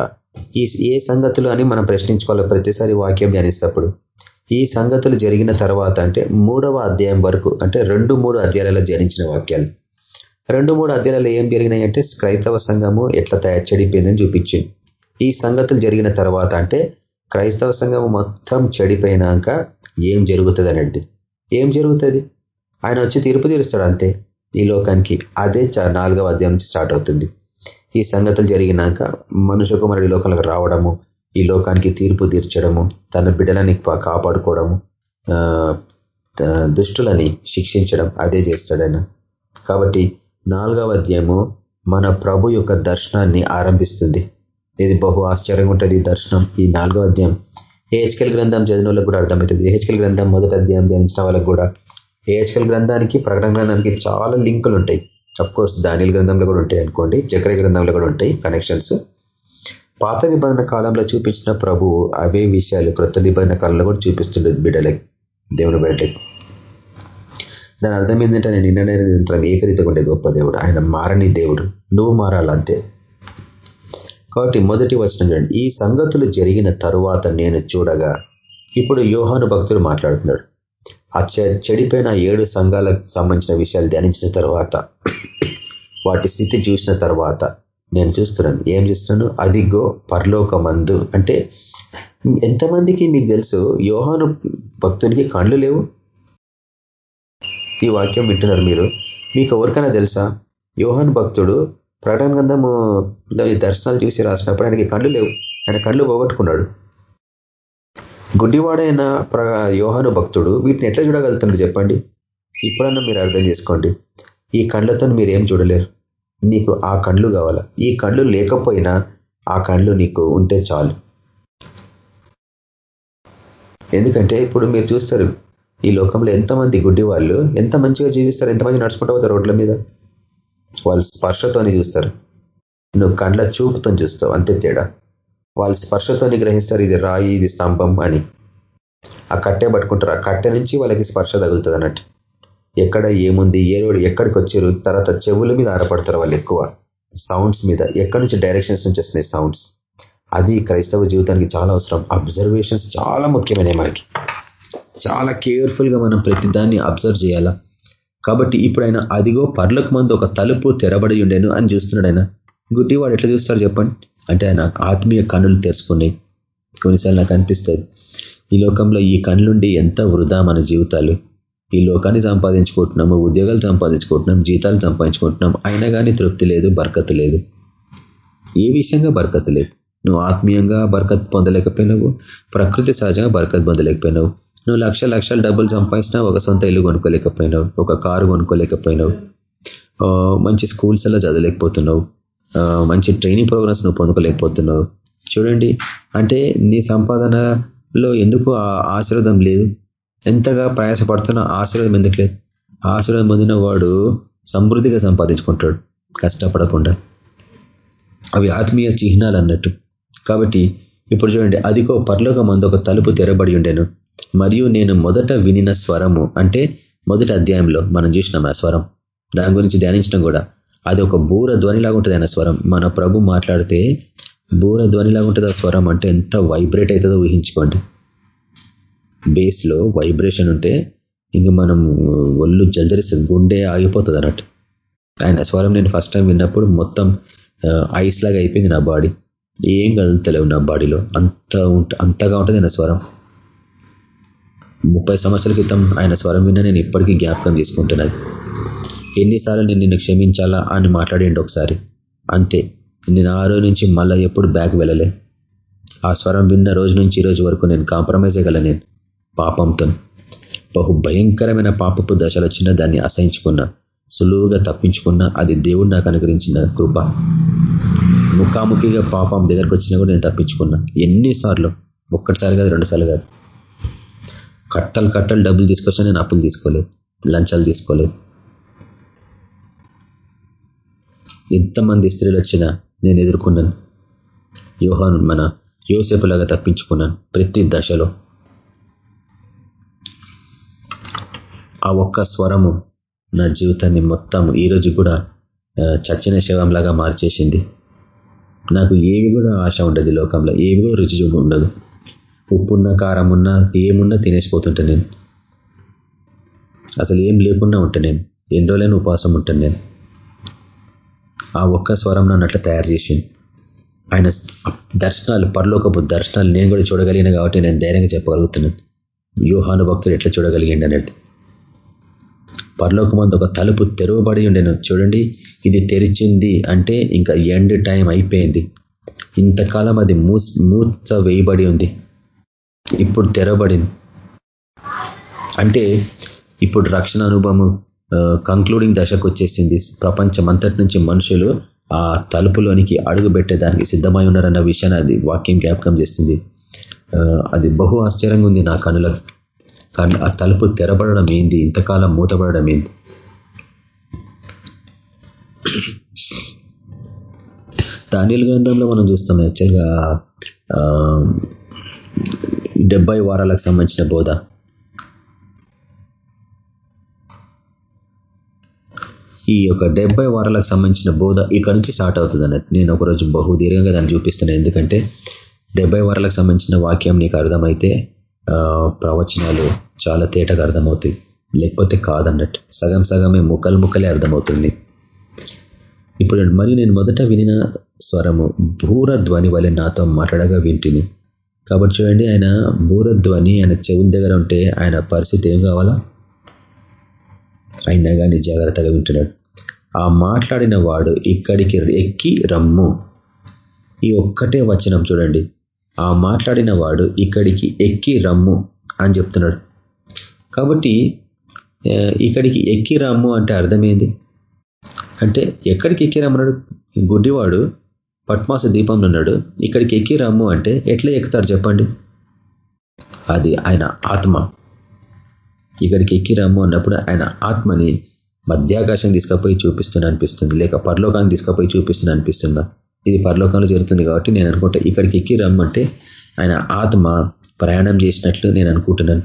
B: ఈ ఏ సంగతులు అని మనం ప్రశ్నించుకోవాలి ప్రతిసారి వాక్యం ధ్యానిస్తప్పుడు. ఈ సంగతులు జరిగిన తర్వాత అంటే మూడవ అధ్యాయం వరకు అంటే రెండు మూడు అధ్యాయాలలో ధ్యానించిన వాక్యాలు. రెండు మూడు అధ్యాయాలలో ఏం జరిగినాయి అంటే క్రైస్తవ సంఘము ఎట్లా తయారు చెడిపోయిందని చూపించింది. ఈ సంగతులు జరిగిన తర్వాత అంటే క్రైస్తవ సంఘము మొత్తం చెడిపోయినాక ఏం జరుగుతుంది అనేది ఏం జరుగుతుంది? ఆయన వచ్చి తీర్పు తీరుస్తాడు అంతే. ఈ లోకానికి అదే నాలుగవ అధ్యాయం నుంచి స్టార్ట్ అవుతుంది. ఈ సంగతులు జరిగినాక మనుషు కుమారుడి లోకాలకు రావడము ఈ లోకానికి తీర్పు తీర్చడము తన బిడ్డలని కాపాడుకోవడము దుష్టులని శిక్షించడం అదే చేస్తాడైనా. కాబట్టి నాలుగవ అధ్యాయము మన ప్రభు యొక్క దర్శనాన్ని ఆరంభిస్తుంది. ఇది బహు ఆశ్చర్యంగా ఉంటుంది ఈ దర్శనం. ఈ నాలుగో అధ్యాయం. ఏహెచ్కెల్ గ్రంథం చదివిన కూడా అర్థమవుతుంది. హెచ్కెల్ గ్రంథం మొదటి అధ్యాయం ధ్యానించిన వాళ్ళకు కూడా ఏహెచ్కెల్ గ్రంథానికి ప్రకటన గ్రంథానికి చాలా లింకులు ఉంటాయి. అఫ్ కోర్స్ దానిల గ్రంథంలో కూడా ఉంటాయి అనుకోండి చక్ర గ్రంథంలో కూడా ఉంటాయి కనెక్షన్స్ పాత నిబంధన కాలంలో చూపించిన ప్రభు అవే విషయాలు క్రొత్త నిబంధన కాలంలో కూడా చూపిస్తుండేది బిడ్డలకి దేవుని బిడ్డలకి దాని అర్థం ఏంటంటే నేను నిన్న నిరంతరం ఏకరీతిగా ఉండే గొప్ప దేవుడు. ఆయన మారని దేవుడు. నువ్వు మారాలంతే. కాబట్టి మొదటి వచనం చూడండి. ఈ సంగతులు జరిగిన తరువాత నేను చూడగా ఇప్పుడు యోహాను భక్తుడు మాట్లాడుతున్నాడు. ఆ చెడిపోయిన ఏడు సంఘాలకు సంబంధించిన విషయాలు ధ్యానించిన తర్వాత వాటి స్థితి చూసిన తర్వాత నేను చూస్తున్నాను. ఏం చూస్తున్నాను? అదిగో పరలోకమందు. అంటే ఎంతమందికి మీకు తెలుసు యోహాను భక్తునికి కండ్లు లేవు? ఈ వాక్యం వింటున్నారు మీరు. మీకు ఎవరికైనా తెలుసా? యోహాన్ భక్తుడు ప్రకటన గ్రంథము దాని దర్శనాలు చూసి రాసినప్పుడు ఆయనకి కళ్ళు లేవు. ఆయన కళ్ళు పోగొట్టుకున్నాడు. గుడ్డివాడైన యోహాను భక్తుడు వీటిని ఎట్లా చూడగలుగుతున్నాడు చెప్పండి? ఇప్పుడన్నా మీరు అర్థం చేసుకోండి. ఈ కళ్ళతో మీరు ఏం చూడలేరు. నీకు ఆ కళ్ళు కావాలా? ఈ కళ్ళు లేకపోయినా ఆ కళ్ళు నీకు ఉంటే చాలు. ఎందుకంటే ఇప్పుడు మీరు చూస్తారు ఈ లోకంలో ఎంతమంది గుడ్డి వాళ్ళు ఎంత మంచిగా జీవిస్తారు ఎంతమంది నడుచుకుంటూ పోతారు రోడ్ల మీద? వాళ్ళు స్పర్శతోని చూస్తారు. నువ్వు కండ్ల చూపుతో చూస్తావు అంతే తేడా. వాళ్ళు స్పర్శతోని గ్రహిస్తారు ఇది రాయి ఇది స్తంభం అని. ఆ కట్టె పట్టుకుంటారు. ఆ కట్టె నుంచి వాళ్ళకి స్పర్శ తగులుతుంది అన్నట్టు ఎక్కడ ఏముంది ఏ రోడ్ ఎక్కడికి వచ్చారు తర్వాత చెవుల మీద ఆరపడతారు వాళ్ళు ఎక్కువ. సౌండ్స్ మీద ఎక్కడి నుంచి డైరెక్షన్స్ నుంచి వస్తున్నాయి సౌండ్స్ అది క్రైస్తవ జీవితానికి చాలా అవసరం. అబ్జర్వేషన్స్ చాలా ముఖ్యమైనవి మనకి. చాలా కేర్ఫుల్గా మనం ప్రతిదాన్ని అబ్జర్వ్ చేయాలా? కాబట్టి ఇప్పుడు ఆయన అదిగో పర్లకు మందు ఒక తలుపు తెరబడి ఉండేను అని చూస్తున్నాడు ఆయన. గుడ్డివాడు ఎట్లా చూస్తారు చెప్పండి? అంటే ఆయన ఆత్మీయ కనులు తెరుచుకున్నాయి కొన్నిసార్లు నాకు అనిపిస్తుంది. ఈ లోకంలో ఈ కళ్ళుండి ఎంత వృధా మన జీవితాలు. ఈ లోకాన్ని సంపాదించుకుంటున్నాము ఉద్యోగాలు సంపాదించుకుంటున్నాం జీతాలు సంపాదించుకుంటున్నాం అయినా కానీ తృప్తి లేదు బరకత లేదు. ఏ విషయంగా బరకత లేదు? నువ్వు ఆత్మీయంగా బరకత్ పొందలేకపోయినావు ప్రకృతి సహజంగా బరకత్ పొందలేకపోయినావు. నువ్వు లక్ష లక్షల డబ్బులు సంపాదించినా ఒక సొంత ఇల్లు కొనుక్కోలేకపోయినావు ఒక కారు కొనుక్కోలేకపోయినావు. మంచి స్కూల్స్ అలా చదవలేకపోతున్నావు. మంచి ట్రైనింగ్ ప్రోగ్రామ్స్ నువ్వు పొందుకోలేకపోతున్నావు. చూడండి అంటే నీ సంపాదనలో ఎందుకు ఆశీర్వాదం లేదు? ఎంతగా ప్రయాసపడుతున్నా ఆశీర్వాదం ఎందుకు లేదు? ఆశీర్వాదం పొందిన వాడు సమృద్ధిగా సంపాదించుకుంటాడు కష్టపడకుండా. అవి ఆత్మీయ చిహ్నాలు అన్నట్టు. కాబట్టి ఇప్పుడు చూడండి అదికో పర్లోక మందు ఒక తలుపు తెరబడి ఉండేను. మరియు నేను మొదట వినిన స్వరము అంటే మొదటి అధ్యాయంలో మనం చూసినాం ఆ స్వరం. దాని గురించి ధ్యానించడం కూడా. అది ఒక బూర ధ్వనిలాగా ఉంటుంది ఆయన స్వరం. మన ప్రభు మాట్లాడితే బూర ధ్వనిలాగా ఉంటుంది ఆ స్వరం అంటే ఎంత వైబ్రేట్ అవుతుందో ఊహించుకోండి. బేస్లో వైబ్రేషన్ ఉంటే ఇంక మనం ఒళ్ళు జల్దరిస్తుంది గుండె ఆగిపోతుంది అన్నట్టు. ఆయన స్వరం నేను ఫస్ట్ టైం విన్నప్పుడు మొత్తం ఐస్ లాగా అయిపోయింది నా బాడీ ఏం కదులుతలేవు నా బాడీలో అంత అంతగా ఉంటుంది ఆయన స్వరం. ముప్పై సంవత్సరాల క్రితం ఆయన స్వరం విన్నా నేను ఇప్పటికీ జ్ఞాపకం తీసుకుంటున్నాను ఎన్నిసార్లు నేను నిన్ను క్షమించాలా అని మాట్లాడండి ఒకసారి. అంతే. నేను ఆ రోజు నుంచి మళ్ళీ ఎప్పుడు బ్యాక్ వెళ్ళలే. ఆ స్వరం విన్న రోజు నుంచి ఈ రోజు వరకు నేను కాంప్రమైజ్ అయ్యగల నేను. పాపంతో. బహు భయంకరమైన పాపపు దశలు వచ్చినా దాన్ని అసహించుకున్నా సులువుగా తప్పించుకున్నా అది దేవుడు నాకు అనుగ్రహించిన కృప. ముఖాముఖిగా పాపం దగ్గరకు వచ్చినా కూడా నేను తప్పించుకున్నా. ఎన్నిసార్లు? ఒక్కటిసారి కాదు రెండుసార్లు కాదు. కట్టలు కట్టలు డబ్బులు తీసుకొచ్చినా నేను అప్పులు తీసుకోలేదు. లంచాలు తీసుకోలేదు. ఎంతమంది స్త్రీలు వచ్చినా నేను ఎదుర్కొన్నాను. యోహాను మన యోసేపులాగా తప్పించుకున్నాను ప్రతి దశలో. ఆ ఒక్క స్వరము నా జీవితాన్ని మొత్తం ఈరోజు కూడా చచ్చిన శవంలాగా మార్చేసింది. నాకు ఏవి కూడా ఆశ ఉండదు లోకంలో ఏవి కూడా రుచి ఉండదు. ఉప్పున్న కారం ఉన్నా ఏమున్నా తినేసిపోతుంటా నేను. అసలు ఏం లేకుండా ఉంటా నేను. ఎన్ని రోజులైనా ఉపవాసం ఉంటాను నేను. ఆ ఒక్క స్వరం నన్ను అట్లా తయారు చేసింది ఆయన దర్శనాలు పరలోకపు దర్శనాలు నేను కూడా చూడగలిగిన కాబట్టి నేను ధైర్యంగా చెప్పగలుగుతున్నాను. వ్యూహాను భక్తులు ఎట్లా చూడగలిగిండి అనేది. పరలోకమందు ఒక తలుపు తెరవబడి ఉండేను. చూడండి ఇది తెరిచింది అంటే ఇంకా ఎండ్ టైం అయిపోయింది. ఇంతకాలం అది మూత వేయబడి ఉంది. ఇప్పుడు తెరవబడింది. అంటే ఇప్పుడు రక్షణ అనుభవం కంక్లూడింగ్ దశకు వచ్చేసింది. ప్రపంచం అంతటి నుంచి మనుషులు ఆ తలుపులోనికి అడుగు పెట్టేదానికి సిద్ధమై ఉన్నారన్న విషయాన్ని అది వాక్యం జ్ఞాపకం చేస్తుంది. అది బహు ఆశ్చర్యంగా ఉంది నా కనులకు కానీ ఆ తలుపు తెరబడడం ఏంది? ఇంతకాలం మూతబడడం ఏంది? దానిల గ్రంథంలో మనం చూస్తాం యాక్చువల్గా డెబ్బై వారాలకు సంబంధించిన బోధ. ఈ యొక్క డెబ్బై వారాలకు సంబంధించిన బోధ ఇక్కడ నుంచి స్టార్ట్ అవుతుంది అన్నట్టు నేను ఒకరోజు బహుదీర్ఘంగా దాన్ని చూపిస్తున్నాను ఎందుకంటే డెబ్బై వారాలకు సంబంధించిన వాక్యం నీకు అర్థమైతే ప్రవచనాలు చాలా తేటగా అర్థమవుతాయి. లేకపోతే కాదన్నట్టు. సగం సగమే ముక్కలు ముక్కలే అర్థమవుతుంది. ఇప్పుడు మరి నేను మొదట వినిన స్వరము భూరధ్వని వలె నాతో మాట్లాడగా వింటిని కాబట్టి చూడండి ఆయన భూరధ్వని ఆయన చెవుల దగ్గర ఉంటే ఆయన పరిస్థితి ఏం కావాలా? అయినా కానీ జాగ్రత్తగా వింటున్నాడు. ఆ మాట్లాడిన వాడు ఇక్కడికి ఎక్కి రమ్ము. ఈ ఒక్కటే వచనం చూడండి. ఆ మాట్లాడిన వాడు ఇక్కడికి ఎక్కి రమ్ము అని చెప్తున్నాడు. కాబట్టి ఇక్కడికి ఎక్కి రమ్ము అంటే అర్థమైంది? అంటే ఎక్కడికి ఎక్కి రమ్మన్నాడు? గుడ్డివాడు పట్మాస దీపంలో ఉన్నాడు. ఇక్కడికి ఎక్కి రమ్ము అంటే ఎట్లా ఎక్కుతారు చెప్పండి? అది ఆయన ఆత్మ. ఇక్కడికి ఎక్కి రమ్ము అన్నప్పుడు ఆయన ఆత్మని మధ్యాకాశం తీసుకపోయి చూపిస్తున్నా అనిపిస్తుంది. లేక పరలోకాన్ని తీసుకపోయి చూపిస్తున్నా అనిపిస్తుందా ఇది పరలోకంలో జరుగుతుంది కాబట్టి నేను అనుకుంటా ఇక్కడికి ఎక్కి రమ్మంటే ఆయన ఆత్మ ప్రయాణం చేసినట్లు నేను అనుకుంటున్నాను.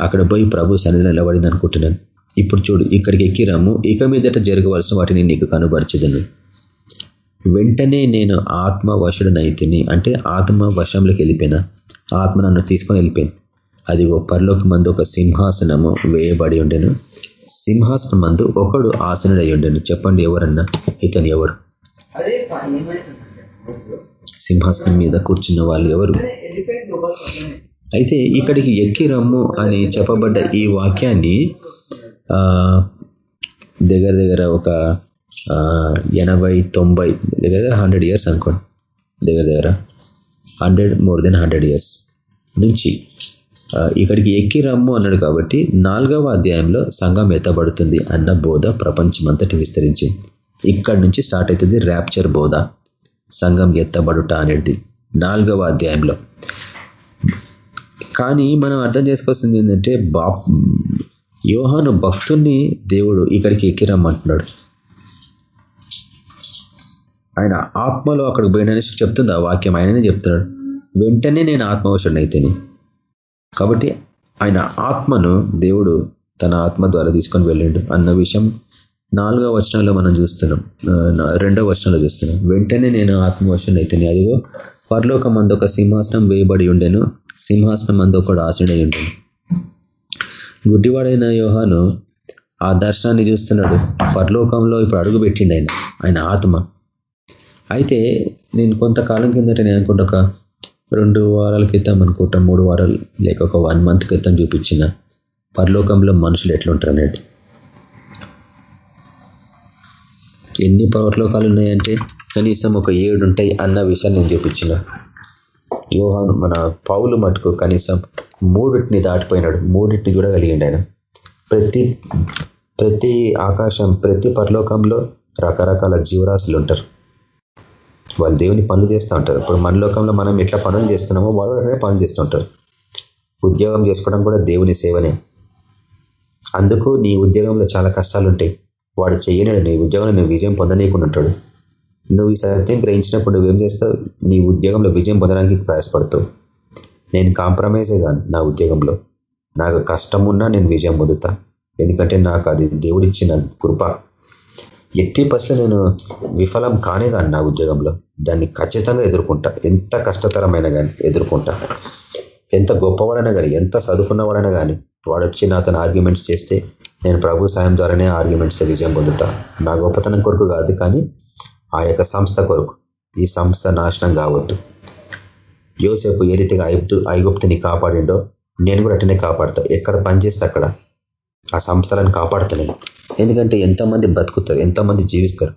B: అక్కడ పోయి ప్రభు సన్నిధిలో నిలబడింది అనుకుంటున్నాను. ఇప్పుడు చూడు ఇక్కడికి ఎక్కి రమ్ము. ఇక మీదట జరగవలసిన వాటిని నీకు కనుబరిచదను వెంటనే నేను ఆత్మ వశుడనైతిని అంటే ఆత్మ వశంలోకి వెళ్ళిపోయినా ఆత్మ నన్ను తీసుకొని వెళ్ళిపోయింది. అది ఓ పరలోక మందు ఒక సింహాసనము వేయబడి ఉండెను. సింహాసనం మందు ఒకడు ఆసనుడు ఉండెను. చెప్పండి ఎవరన్నా? ఇతను ఎవరు? సింహాసనం మీద కూర్చున్న వాళ్ళు ఎవరు? అయితే ఇక్కడికి ఎక్కి రమ్ము అని చెప్పబడ్డ ఈ వాక్యాన్ని దగ్గర దగ్గర ఒక ఎనభై తొంభై దగ్గర దగ్గర హండ్రెడ్ ఇయర్స్ అనుకోండి. దగ్గర దగ్గర hundred more than hundred years నుంచి ఇక్కడికి ఎక్కి రమ్ము అన్నాడు కాబట్టి నాలుగవ అధ్యాయంలో సంఘం ఎత్తబడుతుంది అన్న బోధ ప్రపంచమంతటి విస్తరించింది ఇక్కడి నుంచి స్టార్ట్ అవుతుంది ర్యాప్చర్ బోధ. సంఘం ఎత్తబడుట అనేది నాలుగవ అధ్యాయంలో. కానీ మనం అర్థం చేసుకోవాల్సింది ఏంటంటే బా యోహాను భక్తుల్ని దేవుడు ఇక్కడికి ఎక్కిరమ్మంటున్నాడు ఆయన ఆత్మలో అక్కడికి పోయినని చెప్తుంది ఆ వాక్యం ఆయననే చెప్తున్నాడు. వెంటనే నేను ఆత్మవశుడిని అయితేనే కాబట్టి ఆయన ఆత్మను దేవుడు తన ఆత్మ ద్వారా తీసుకొని వెళ్ళిండు అన్న విషయం నాలుగో వచనంలో మనం చూస్తున్నాం. రెండో వచనంలో చూస్తున్నాం. వెంటనే నేను ఆత్మవశుని అయితేనే అదిగో పరలోక మందొక ఒక సింహాసనం వేయబడి ఉండెను. సింహాసనం మందొకడు ఆశడై ఆశుడై ఉండెను. గుడ్డివాడైన యోహాను ఆ దర్శనాన్ని చూస్తున్నాడు. పరలోకంలో ఇప్పుడు అడుగు పెట్టిండు ఆయన ఆయన ఆత్మ. అయితే నేను కొంతకాలం కిందట నేను అనుకుంటా ఒక రెండు వారాల క్రితం అనుకుంటా మూడు వారాలు లేక ఒక వన్ మంత్ క్రితం చూపించిన పరలోకంలో మనుషులు ఎట్లుంటారు అనేది. ఎన్ని పర్వతలోకాలు ఉన్నాయంటే కనీసం ఒక ఏడు ఉంటాయి అన్న విషయాన్ని నేను చూపించిన. యోహాను మన పౌలు మటుకు కనీసం మూడింటిని దాటిపోయినాడు. మూడింటిని చూడగలిగిండు ఆయన. ప్రతి ప్రతి ఆకాశం ప్రతి పరలోకంలో రకరకాల జీవరాశులు ఉంటారు. వాళ్ళు దేవుని పనులు చేస్తూ ఉంటారు. ఇప్పుడు మన లోకంలో మనం ఎట్లా పనులు చేస్తున్నామో వాళ్ళు అట్లనే పనులు చేస్తుంటారు ఉద్యోగం చేసుకోవడం కూడా దేవుని సేవనే. అందుకు నీ ఉద్యోగంలో చాలా కష్టాలు ఉంటాయి వాడు చేయలేడు నీ ఉద్యోగంలో నువ్వు విజయం పొందనీయకుంటుంటాడు నువ్వు ఈ సత్యం గ్రహించినప్పుడు నువ్వేం చేస్తావు? నీ ఉద్యోగంలో విజయం పొందడానికి ప్రయాసపడతావు. నేను కాంప్రమైజే కాను నా ఉద్యోగంలో. నాకు కష్టం ఉన్నా నేను విజయం పొందుతా. ఎందుకంటే నాకు అది దేవుడిచ్చిన కృప. ఎట్టి పసులు నేను విఫలం కానే కాను నా ఉద్యోగంలో. దాన్ని ఖచ్చితంగా ఎదుర్కొంటా. ఎంత కష్టతరమైన కానీ ఎదుర్కొంటా. ఎంత గొప్పవాడైనా కానీ ఎంత చదువుకున్నవాడైనా కానీ వాడు వచ్చి నాతను ఆర్గ్యుమెంట్స్ చేస్తే నేను ప్రభు సాయం ద్వారానే ఆర్గ్యుమెంట్స్లో విజయం పొందుతా. నా గొప్పతనం కొరకు కాదు కానీ ఆ యొక్క సంస్థ కొరకు. ఈ సంస్థ నాశనం కావద్దు. యోసేపు ఏ రీతిగా ఐగుప్తు ఐగుప్తుని కాపాడిండో నేను కూడా అట్టనే కాపాడతా. ఎక్కడ పనిచేస్తే అక్కడ. ఆ సంస్థలను కాపాడుతున్నాను ఎందుకంటే ఎంతమంది బతుకుతారు ఎంతమంది జీవిస్తారు?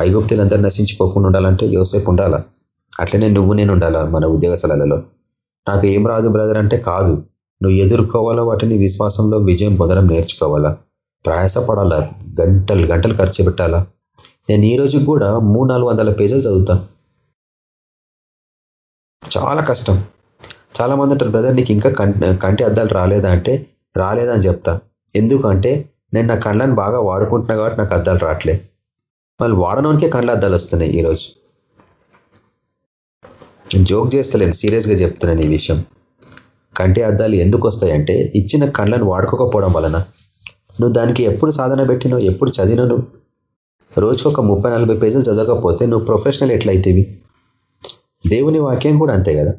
B: ఐగుప్తులందరూ నశించిపోకుండా ఉండాలంటే యోసేపు ఉండాలా? అట్లనే నువ్వు నేను ఉండాలా మన ఉద్యోగశాలలో నాకు ఏం రాదు బ్రదర్ అంటే కాదు. నువ్వు ఎదుర్కోవాలా వాటిని విశ్వాసంలో విజయం పొందడం నేర్చుకోవాలా? ప్రయాసపడాలా? గంటలు గంటలు ఖర్చు పెట్టాలా? నేను ఈ రోజు కూడా మూడు నాలుగు వందల పేజీలు చదువుతా. చాలా కష్టం. చాలా మంది అంటారు బ్రదర్ నీకు ఇంకా కంటి అద్దాలు రాలేదా? అంటే రాలేదా? అని చెప్తా. ఎందుకంటే నేను నా కళ్ళను బాగా వాడుకుంటున్నా కాబట్టి నాకు అద్దాలు రావట్లే. వాళ్ళు వాడనోనికే కళ్ళ అద్దాలు వస్తున్నాయి ఈరోజు. నేను జోక్ చేస్తలేను సీరియస్గా చెప్తున్నాను ఈ విషయం. కంటి అద్దాలు ఎందుకు వస్తాయంటే ఇచ్చిన కళ్ళను వాడుకోకపోవడం వలన. నువ్వు దానికి ఎప్పుడు సాధన పెట్టినో ఎప్పుడు చదివినావు నువ్వు? రోజుకు ఒక ముప్పై నలభై పేజీలు చదవకపోతే నువ్వు ప్రొఫెషనల్ ఎట్లయితేవి? దేవుని వాక్యం కూడా అంతే కదా.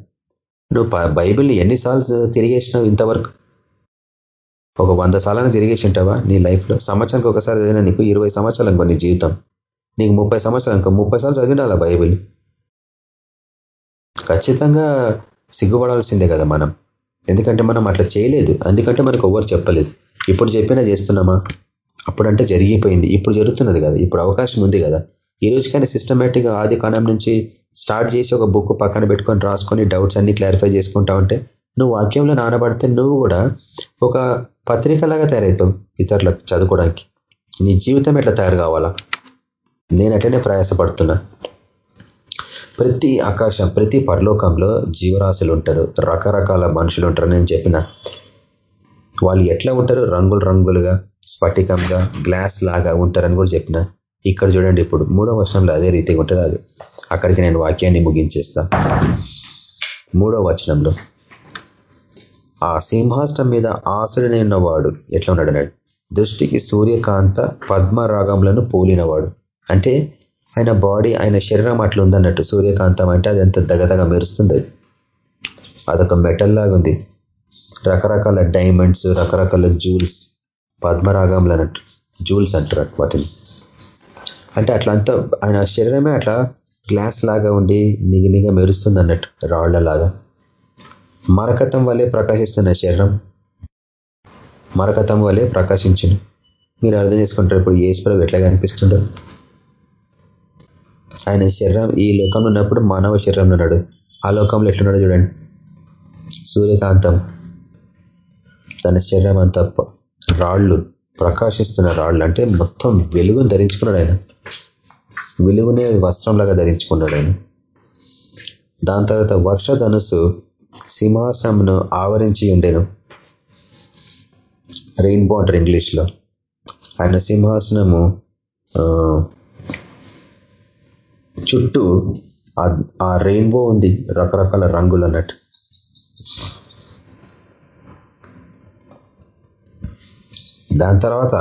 B: నువ్వు బైబిల్ని ఎన్నిసార్లు తిరిగేసినావు ఇంతవరకు? ఒక వంద సార్లను తిరిగేసి ఉంటావా నీ లైఫ్లో? సంవత్సరానికి ఒకసారి చదివినా నీకు ఇరవై సంవత్సరాలు అనుకో నీ జీవితం. నీకు ముప్పై సంవత్సరాలు అనుకో ముప్పై సార్లు చదివినాలా బైబిల్? ఖచ్చితంగా సిగ్గుపడాల్సిందే కదా మనం. ఎందుకంటే మనం అట్లా చేయలేదు. ఎందుకంటే మనకు ఎవరు చెప్పలేదు. ఇప్పుడు చెప్పినా చేస్తున్నామా? అప్పుడంటే జరిగిపోయింది. ఇప్పుడు జరుగుతున్నది కదా. ఇప్పుడు అవకాశం ఉంది కదా. ఈ రోజుకైనా సిస్టమేటిక్గా ఆది కాలం నుంచి స్టార్ట్ చేసి ఒక బుక్ పక్కన పెట్టుకొని రాసుకొని డౌట్స్ అన్ని క్లారిఫై చేసుకుంటా ఉంటే నువ్వు వాక్యంలో నానబడితే నువ్వు కూడా ఒక పత్రికలాగా తయారవుతావు ఇతరులకు చదువుకోవడానికి. నీ జీవితం ఎట్లా తయారు కావాలా? నేను అట్లనే ప్రయాసపడుతున్నా. ప్రతి ఆకాశం ప్రతి పరలోకంలో జీవరాశులు ఉంటారు. రకరకాల మనుషులు ఉంటారు నేను చెప్పిన. వాళ్ళు ఎట్లా ఉంటారు? రంగులు రంగులుగా స్ఫటికంగా గ్లాస్ లాగా ఉంటారని కూడా చెప్పిన. ఇక్కడ చూడండి ఇప్పుడు మూడో వచనంలో అదే రీతిగా ఉంటుంది అది. అక్కడికి నేను వాక్యాన్ని ముగించేస్తా. మూడో వచనంలో. ఆ సింహాసనం మీద ఆసుడైన ఉన్నవాడు ఎట్లా ఉన్నాడు అన్నాడు దృష్టికి సూర్యకాంత పద్మరాగంలను పోలినవాడు. అంటే ఆయన బాడీ ఆయన శరీరం అట్లా ఉందన్నట్టు సూర్యకాంతం అంటే అది ఎంత దగదగ మెరుస్తుంది. అదొక మెటల్ లాగా ఉంది రకరకాల డైమండ్స్ రకరకాల జూల్స్ పద్మరాగంలు అన్నట్టు జూల్స్ అంటారు వాటిని. అంటే అట్లా అంతా ఆయన శరీరమే అట్లా గ్లాస్ లాగా ఉండి నిగినిగా మెరుస్తుంది అన్నట్టు రాళ్ళ లాగా మరకతం వల్లే ప్రకాశిస్తున్న శరీరం. మరకతం వల్లే ప్రకాశించింది మీరు అర్థం చేసుకుంటారు ఇప్పుడు ఏసుప్రభు ఎట్లా కనిపిస్తుండరు ఆయన శరీరం ఈ లోకంలో ఉన్నప్పుడు మానవ శరీరంలో ఉన్నాడు. ఆ లోకంలో ఎట్లున్నాడు చూడండి. సూర్యకాంతం. తన శరీరం అంతా రాళ్ళు ప్రకాశిస్తున్న రాళ్ళు. అంటే మొత్తం వెలుగును ధరించుకున్నాడు ఆయన. వెలుగునే వస్త్రంలాగా ధరించుకున్నాడు ఆయన. దాని తర్వాత వర్ష ధనుసు సింహాసనంను ఆవరించి ఉండేను. రెయిన్బో అంటారు ఇంగ్లీష్లో ఆయన సింహాసనము చుట్టూ ఆ రెయిన్బో ఉంది రకరకాల రంగులు అన్నట్టు. దాని తర్వాత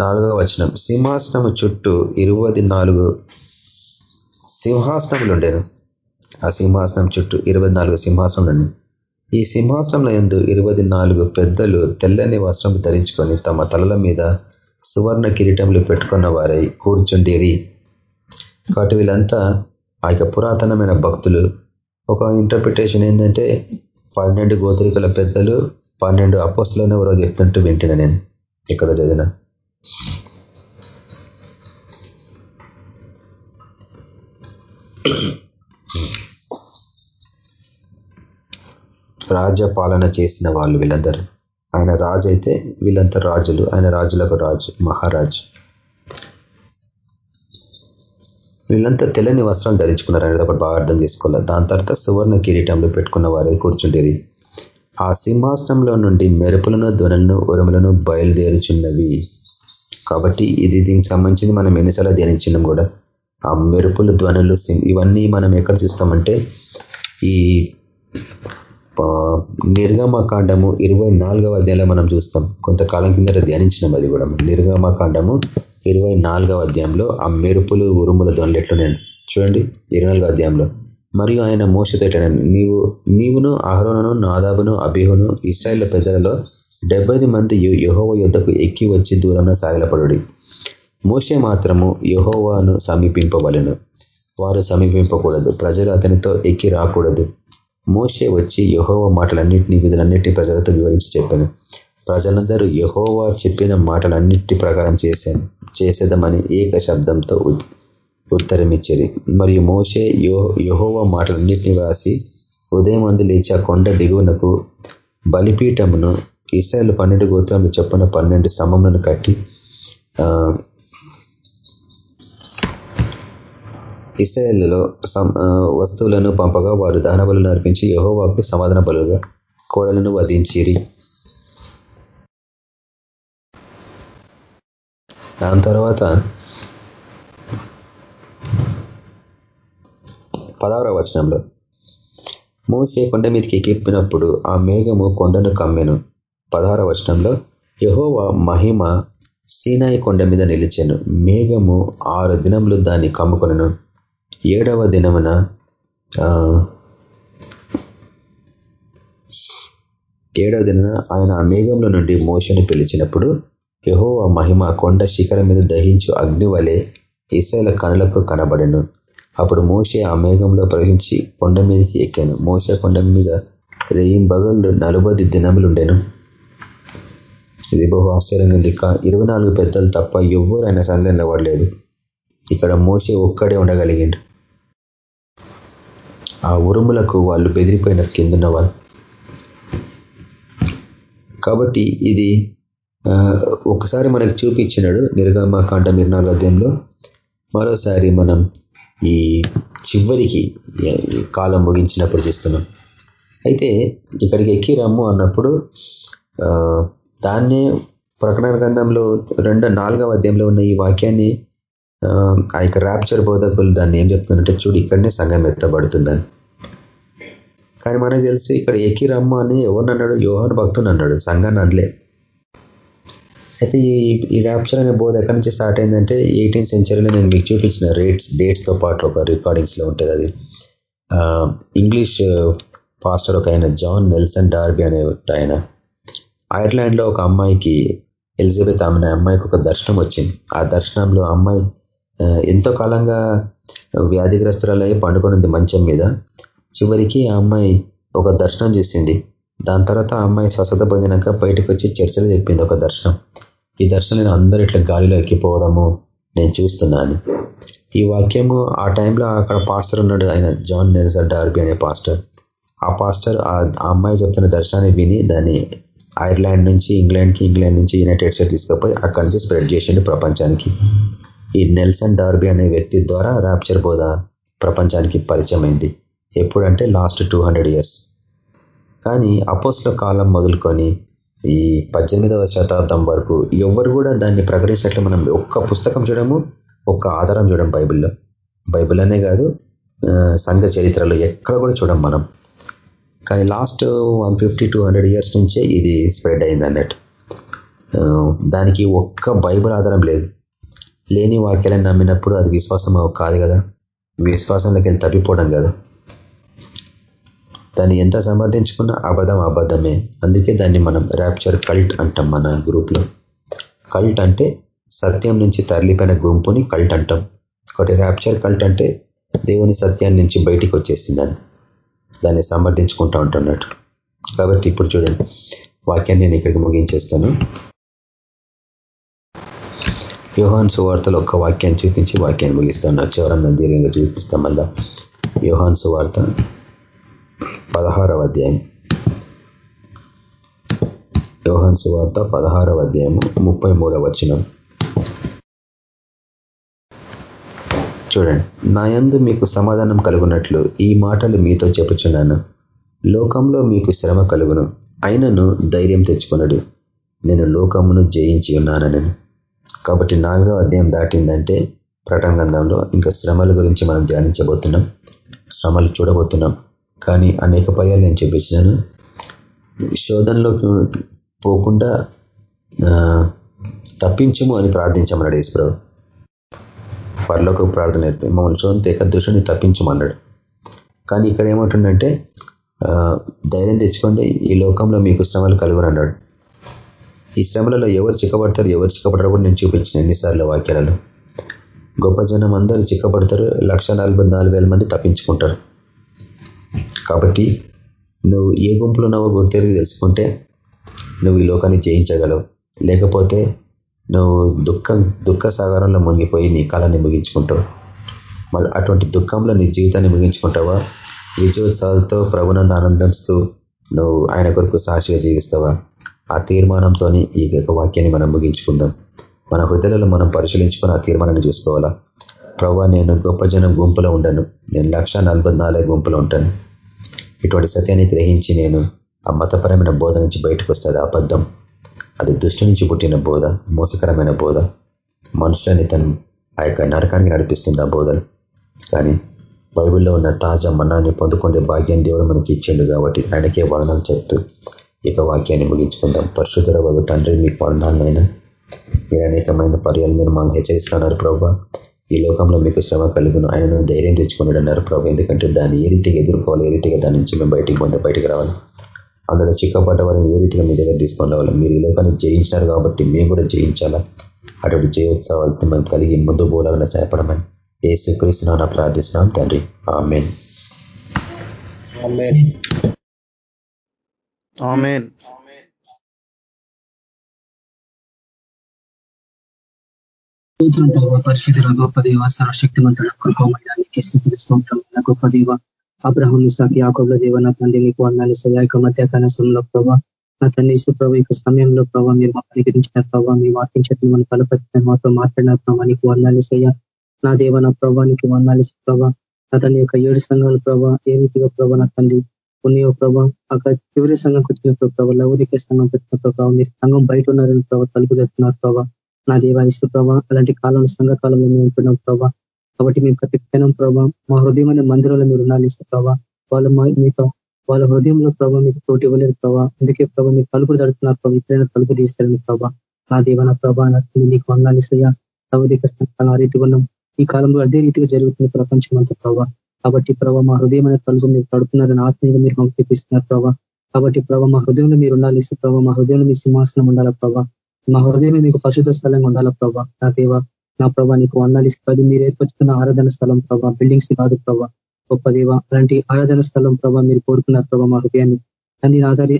B: నాలుగవ వచనం సింహాసనము చుట్టూ ఇరవై నాలుగు సింహాసనములు ఉండేను. ఆ సింహాసనం చుట్టూ ఇరవై నాలుగు సింహాసనం ఈ సింహాసనంలో ఎందు ఇరవై నాలుగు పెద్దలు తెల్లని వస్త్రం ధరించుకొని తమ తలల మీద సువర్ణ కిరీటంలో పెట్టుకున్న వారై కూర్చుండేరి. కాబట్టి వీళ్ళంతా ఆ యొక్క పురాతనమైన భక్తులు. ఒక ఇంటర్ప్రిటేషన్ ఏంటంటే పన్నెండు గోత్రికల పెద్దలు పన్నెండు అపోస్తులను ఎవరో చెప్తుంటూ వింటున్నా నేను ఇక్కడ చదివిన. రాజ్య పాలన చేసిన వాళ్ళు వీళ్ళందరూ. ఆయన రాజు అయితే వీళ్ళంతా రాజులు. ఆయన రాజులకు రాజు మహారాజు. వీళ్ళంతా తెల్లని వస్త్రాలు ధరించుకున్నారు. అనేది ఒకటి బాగా అర్థం చేసుకోవాలి? దాని తర్వాత సువర్ణ కిరీటంలో పెట్టుకున్న వారే కూర్చుండేది. ఆ సింహాసనంలో నుండి మెరుపులను ధ్వనులను ఉరములను బయలుదేరుచున్నవి. కాబట్టి ఇది దీనికి సంబంధించింది మనం ఎన్నిసార్లు ధ్యానించినాం కూడా. ఆ మెరుపులు ధ్వనులు ఇవన్నీ మనం ఎక్కడ చూస్తామంటే ఈ నిర్గమకాండము ఇరవై నాలుగవ అధ్యాయంలో మనం చూస్తాం. కొంతకాలం కింద ధ్యానించినాం అది కూడా. నిర్గమకాండము ఇరవై నాలుగవ అధ్యాయంలో ఆ మెరుపులు ఉరుముల ధ్వనులు ఎట్లున్నాను చూడండి ఇరవై నాలుగో అధ్యాయంలో. మరియు ఆయన మోసతో ఎట్లా నీవు నీవును అహరోనను నాదాబును అభిహును ఇస్రాయల్ పెద్దలలో డెబ్బై మంది యహోవ యుద్ధకు ఎక్కి వచ్చి దూరంలో సాగలపడు మోసే మాత్రము యహోవాను సమీపింపవలను వారు సమీపింపకూడదు. ప్రజలు అతనితో ఎక్కి రాకూడదు. మోసే వచ్చి యహోవ మాటలన్నింటినీ విధులన్నింటినీ ప్రజలతో వివరించి చెప్పాను. ప్రజలందరూ యహోవా చెప్పిన మాటలన్నింటి ప్రకారం చేశాను చేసేదమని ఏక శబ్దంతో ఉత్తరమిచ్చేది. మరియు మోసే యహోవా మాటలన్నింటినీ రాసి ఉదయం అందు లేచి కొండ దిగువనకు బలిపీఠమును ఇస్రాయల్ పన్నెండు గోత్రములు చెప్పిన పన్నెండు స్తంభములను కట్టి ఇస్రాయల్లో వస్తువులను పంపగా వారు దహన అర్పించి యహోవాకు సమాధాన బలుగా కోడలను వధించిరి. దాని తర్వాత పదహారవ వచనంలో మోసే కొండ మీదకి ఎక్కిప్పినప్పుడు ఆ మేఘము కొండను కమ్మెను. పదహార వచనంలో యహోవ మహిమ సీనాయి కొండ మీద నిలిచాను. మేఘము ఆరు దినములు దాన్ని కమ్ముకొనను. ఏడవ దినమున ఏడవ దిన ఆయన ఆ మేఘంలో నుండి మోషను పిలిచినప్పుడు యహో మహిమ కొండ శిఖరం మీద దహించు అగ్ని వలె ఇస్రాయల కనులకు కనబడను. అప్పుడు మోషే ఆ మేఘంలో ప్రవహించి కొండ మీదకి ఎక్కాను. మోస కొండ మీద రేయిం బగళ్ళు నలభై దినములు ఉండేను ఇది బహు ఆశ్చర్యంగా ఉంది. ఇరవై నాలుగు పెద్దలు తప్ప ఎవ్వరు ఆయన సందులో పడలేదు ఇక్కడ మోసే ఒక్కడే ఉండగలిగిండు. ఆ ఉరుములకు వాళ్ళు బెదిరిపోయిన కిందన్న వాళ్ళు. కాబట్టి ఇది ఒకసారి మనకు చూపించినాడు నిర్గమ కాండ ఇరవై అధ్యాయంలో. మరోసారి మనం ఈ చివరికి కాలం ముగించినప్పుడు చూస్తున్నాం. అయితే ఇక్కడికి ఎక్కి రమ్ము అన్నప్పుడు దాన్నే ప్రకటన గ్రంథంలో రెండో నాలుగవ అధ్యాయంలో ఉన్న ఈ వాక్యాన్ని ఆ యొక్క ర్యాప్చర్ బోధకులు దాన్ని ఏం చెప్తున్నారంటే చూడు ఇక్కడనే సంఘం ఎత్తబడుతుందని. కానీ మనకు తెలిసి ఇక్కడ ఎకిరమ్మ అని ఎవరిని అన్నాడు? యోహన్ భక్తుని అన్నాడు. సంఘాన్ని అనలే. అయితే ఈ ఈ ర్యాప్చర్ అనే బోధ ఎక్కడి నుంచి స్టార్ట్ అయిందంటే ఎయిటీన్ సెంచరీలో నేను మీకు చూపించిన రేట్స్ డేట్స్తో పాటు ఒక రికార్డింగ్స్లో ఉంటుంది అది. ఇంగ్లీష్ పాస్టర్ uh, ఒక ఆయన జాన్ నెల్సన్ డార్బీ అనే ఆయన. ఐర్లాండ్లో ఒక అమ్మాయికి ఎలిజబెత్ అనే అమ్మాయికి ఒక దర్శనం వచ్చింది. ఆ దర్శనంలో అమ్మాయి ఎంతో కాలంగా వ్యాధిగ్రస్తురాలయ్యి పండుకొనింది మంచం మీద. చివరికి ఆ అమ్మాయి ఒక దర్శనం చేసింది. దాని తర్వాత ఆ అమ్మాయి స్వస్థత పొందినాక బయటకు వచ్చి చర్చలు చెప్పింది ఒక దర్శనం. ఈ దర్శనం నేను అందరూ ఇట్లా గాలిలో ఎక్కిపోవడము నేను చూస్తున్నాను. ఈ వాక్యము ఆ టైంలో అక్కడ పాస్టర్ ఉన్నాడు ఆయన జాన్ నెల్సర్ డార్బీ అనే పాస్టర్. ఆ పాస్టర్ ఆ అమ్మాయి చెప్తున్న దర్శనాన్ని విని దాన్ని ఐర్లాండ్ నుంచి ఇంగ్లాండ్కి ఇంగ్లాండ్ నుంచి యునైటెడ్ స్టేట్స్ తీసుకుపోయి అక్కడి నుంచి స్ప్రెడ్ చేసిండు ప్రపంచానికి. ఈ నెల్సన్ డార్బీ అనే వ్యక్తి ద్వారా ర్యాప్చర్ బోధ ప్రపంచానికి పరిచయమైంది. ఎప్పుడంటే లాస్ట్ టూ ఇయర్స్. కానీ అపోస్ల కాలం మొదలుకొని ఈ పద్దెనిమిదవ శతాబ్దం వరకు ఎవరు కూడా దాన్ని ప్రకటించినట్లు మనం ఒక్క పుస్తకం చూడము ఒక్క ఆధారం చూడం బైబిల్లో. బైబిల్ అనే కాదు సంఘ చరిత్రలో ఎక్కడ కూడా చూడం మనం. కానీ last one fifty two hundred years నుంచే ఇది స్ప్రెడ్ అయింది అన్నట్టు. దానికి ఒక్క బైబిల్ ఆధారం లేదు. లేని వాక్యాలను నమ్మినప్పుడు అది విశ్వాసం కాదు కదా. విశ్వాసంలోకి వెళ్ళి తప్పిపోవడం కదా. దాన్ని ఎంత సమర్థించుకున్నా అబద్ధం అబద్ధమే. అందుకే దాన్ని మనం ర్యాప్చర్ కల్ట్ అంటాం మన గ్రూప్లో కల్ట్ అంటే సత్యం నుంచి తరలిపోయిన గుంపుని కల్ట్ అంటాం. ఒకటి ర్యాప్చర్ కల్ట్ అంటే దేవుని సత్యాన్ని నుంచి బయటికి వచ్చేసిందని దాన్ని సమర్థించుకుంటా ఉంటున్నట్టు కాబట్టి ఇప్పుడు చూడండి. వాక్యాన్ని నేను ఇక్కడికి ముగించేస్తాను. యోహాన్ సువార్తలో ఒక్క వాక్యాన్ని చూపించి వాక్యాన్ని ముగిస్తాను. అక్షవరంగా దీర్ఘంగా చూపిస్తాం మళ్ళా. యోహాన్ సువార్త పదహారవ అధ్యాయం. యోహన్ సువార్త పదహారవ అధ్యాయము ముప్పై మూడవ వచనం. చూడండి నాయందు మీకు సమాధానం కలుగునట్లు ఈ మాటలు మీతో చెప్పుచున్నాను. లోకంలో మీకు శ్రమ కలుగును అయినను ధైర్యం తెచ్చుకున్నాడు నేను లోకమును జయించి ఉన్నానని. కాబట్టి నాలుగవ అధ్యాయం దాటిందంటే ప్రకటన గ్రంథంలో ఇంకా శ్రమల గురించి మనం ధ్యానించబోతున్నాం శ్రమలు చూడబోతున్నాం. కానీ అనేక పర్యాలు నేను చూపించినాను శోధనలోకి పోకుండా తప్పించము అని ప్రార్థించమన్నాడు ఈశ్వరావు పరలోక ప్రార్థన మమ్మల్ని శోధన తెక దృష్టిని తప్పించమన్నాడు కానీ ఇక్కడ ఏమంటుండంటే ధైర్యం తెచ్చుకోండి ఈ లోకంలో మీకు శ్రమలు కలుగునన్నాడు ఈ శ్రమలలో ఎవరు చిక్కబడతారు ఎవరు చిక్కబడరు కూడా నేను చూపించిన ఎన్నిసార్లు వాక్యాలలో. గొప్ప జనం అందరూ చిక్కబడతారు లక్ష మంది తప్పించుకుంటారు. కాబట్టి నువ్వు ఏ గుంపులో ఉన్నావో గుర్తెరిగి తెలుసుకుంటే నువ్వు ఈ లోకాన్ని జయించగలవు. లేకపోతే నువ్వు దుఃఖం దుఃఖ సాగరంలో మునిగిపోయి నీ కాలాన్ని ముగించుకుంటావు. మళ్ళీ అటువంటి దుఃఖంలో నీ జీవితాన్ని ముగించుకుంటావా? విజయోత్సవాలతో ప్రభునంద ఆనందంతో నువ్వు ఆయన కొరకు సాక్షిగా జీవిస్తావా? ఆ తీర్మానంతో ఈ యొక్క వాక్యాన్ని మనం ముగించుకుందాం. మన హృదయలో మనం పరిశీలించుకొని ఆ తీర్మానాన్ని చూసుకోవాలా? ప్రభా నేను గొప్ప జనం గుంపులో ఉండను. నేను లక్ష గుంపులో ఉంటాను. ఇటువంటి సత్యాన్ని గ్రహించి నేను ఆ మతపరమైన బోధ నుంచి బయటకు వస్తుంది. అబద్ధం. అది దుష్టి నుంచి పుట్టిన బోధ మోసకరమైన బోధ. మనుషులని తను ఆ యొక్క నరకానికి నడిపిస్తుంది ఆ బోధలు. కానీ బైబిల్లో ఉన్న తాజా మన్నాన్ని పొందుకునే భాగ్యం దేవుడు మనకి ఇచ్చిండు కాబట్టి ఆయనకే వదనాలు చెప్తూ ఇక వాక్యాన్ని ముగించుకుందాం. పరిశుద్ధుల వల్ల తండ్రి మీకు వదనాలైనా మీరు అనేకమైన పర్యాలు మీరు మనం హెచ్చరిస్తున్నారు ప్రభావ ఈ లోకంలో మీకు శ్రమ కలుగును. ఆయనను ధైర్యం తెచ్చుకున్నాడు అన్నారు ప్రభు. ఎందుకంటే దాన్ని ఏ రీతిగా ఎదుర్కోవాలి ఏ రీతిగా దాని నుంచి మేము బయటికి పొందే బయటికి రావాలి? అందులో చిక్కపడ్డ వారిని ఏ రీతిగా మీ దగ్గర తీసుకొని రావాలి మీరు ఈ లోకాన్ని జయించినారు కాబట్టి మేము కూడా జయించాలా? అటువంటి జయోత్సవాలతో మేము కలిగి ముందు పోలాలని సహాయపడమని ఏ స్వీకరిస్తున్నాను ప్రార్థిస్తున్నాం తండ్రి. ఆమెన్.
A: ఆమెన్.
C: స్తోత్రం ప్రభావ పరిశుద్ధుల గొప్ప దేవ సర్వశక్తిమంతుల కృపమయానికి స్థితిస్తోత్రం గొప్ప దేవ అబ్రహం నిసాకి యాకబుల దేవ నా తండ్రి నీకు వందాలి సయాక మధ్య కనసంలో ప్రభావ నా తండ్రి ఇసు ప్రభావ యొక్క సమయంలో ప్రభావ మీరు మాకు అనుగ్రహించిన ప్రభావ మీ వాక్యం మన తలపతి మాతో మాట్లాడిన ప్రభావ నీకు వందాలి సయ్యా నా దేవ నా ప్రభానికి వందాలి ప్రభావ నా తండ్రి యొక్క ఏడు సంఘాల ప్రభావ ఏ రీతిగా ప్రభావ నా తండ్రి ఉన్నాయో ప్రభావ అక్కడ చివరి సంఘంకి వచ్చినప్పుడు ప్రభావ లౌదిక సంఘం పెట్టిన ప్రభావ మీరు సంఘం బయట ఉన్నారని ప్రభావ తలుపు చెప్తున్నారు ప్రభావ నా దేవ ప్రభా అలాంటి కాలంలో సంఘకాలంలో మేము ఉంటున్నాం ప్రభా. కాబట్టి మేము ప్రతి క్షణం ప్రభా మా హృదయం మందిరంలో మీరు ఉండాలి ప్రభా. వాళ్ళ మీకు వాళ్ళ హృదయంలో ప్రభా మీకు తోటి ఇవ్వలేదు ప్రభావ అందుకే ప్రభా మీరు తలుపులు తడుతున్నారు ప్రభా ఇప్పుడైనా తలుపు తీస్తారని ప్రభా. నా దేవ నా ప్రభా నీకు వందాలిసయ్యా సౌదిక ఆ రీతిగా ఉన్నాం. ఈ కాలంలో అదే రీతిగా జరుగుతుంది ప్రపంచం అంతా ప్రభా. కాబట్టి ప్రభావ మా హృదయం తలుపు మీరు తడుపుతున్నారని ఆత్మీయంగా మీరు మాకు చూపిస్తున్నారు ప్రభా. కాబట్టి ప్రభావ మా హృదయంలో మీరు ఉండాలి ప్రభావ మా హృదయంలో మీ సింహాసనం ఉండాలి ప్రభావ మా హృదయం మీకు పరిశుద్ధ స్థలంగా ఉండాలా ప్రభా. నా దేవ నా ప్రభా నీకు వందాలు ఇస్తుంది మీరు ఏర్పరుచుకున్న ఆరాధన స్థలం ప్రభా. బిల్డింగ్స్ కాదు ప్రభా. గొప్ప దేవ అలాంటి ఆరాధన స్థలం ప్రభా మీరు కోరుకున్నారు ప్రభా మా హృదయాన్ని. దాన్ని ఆధారి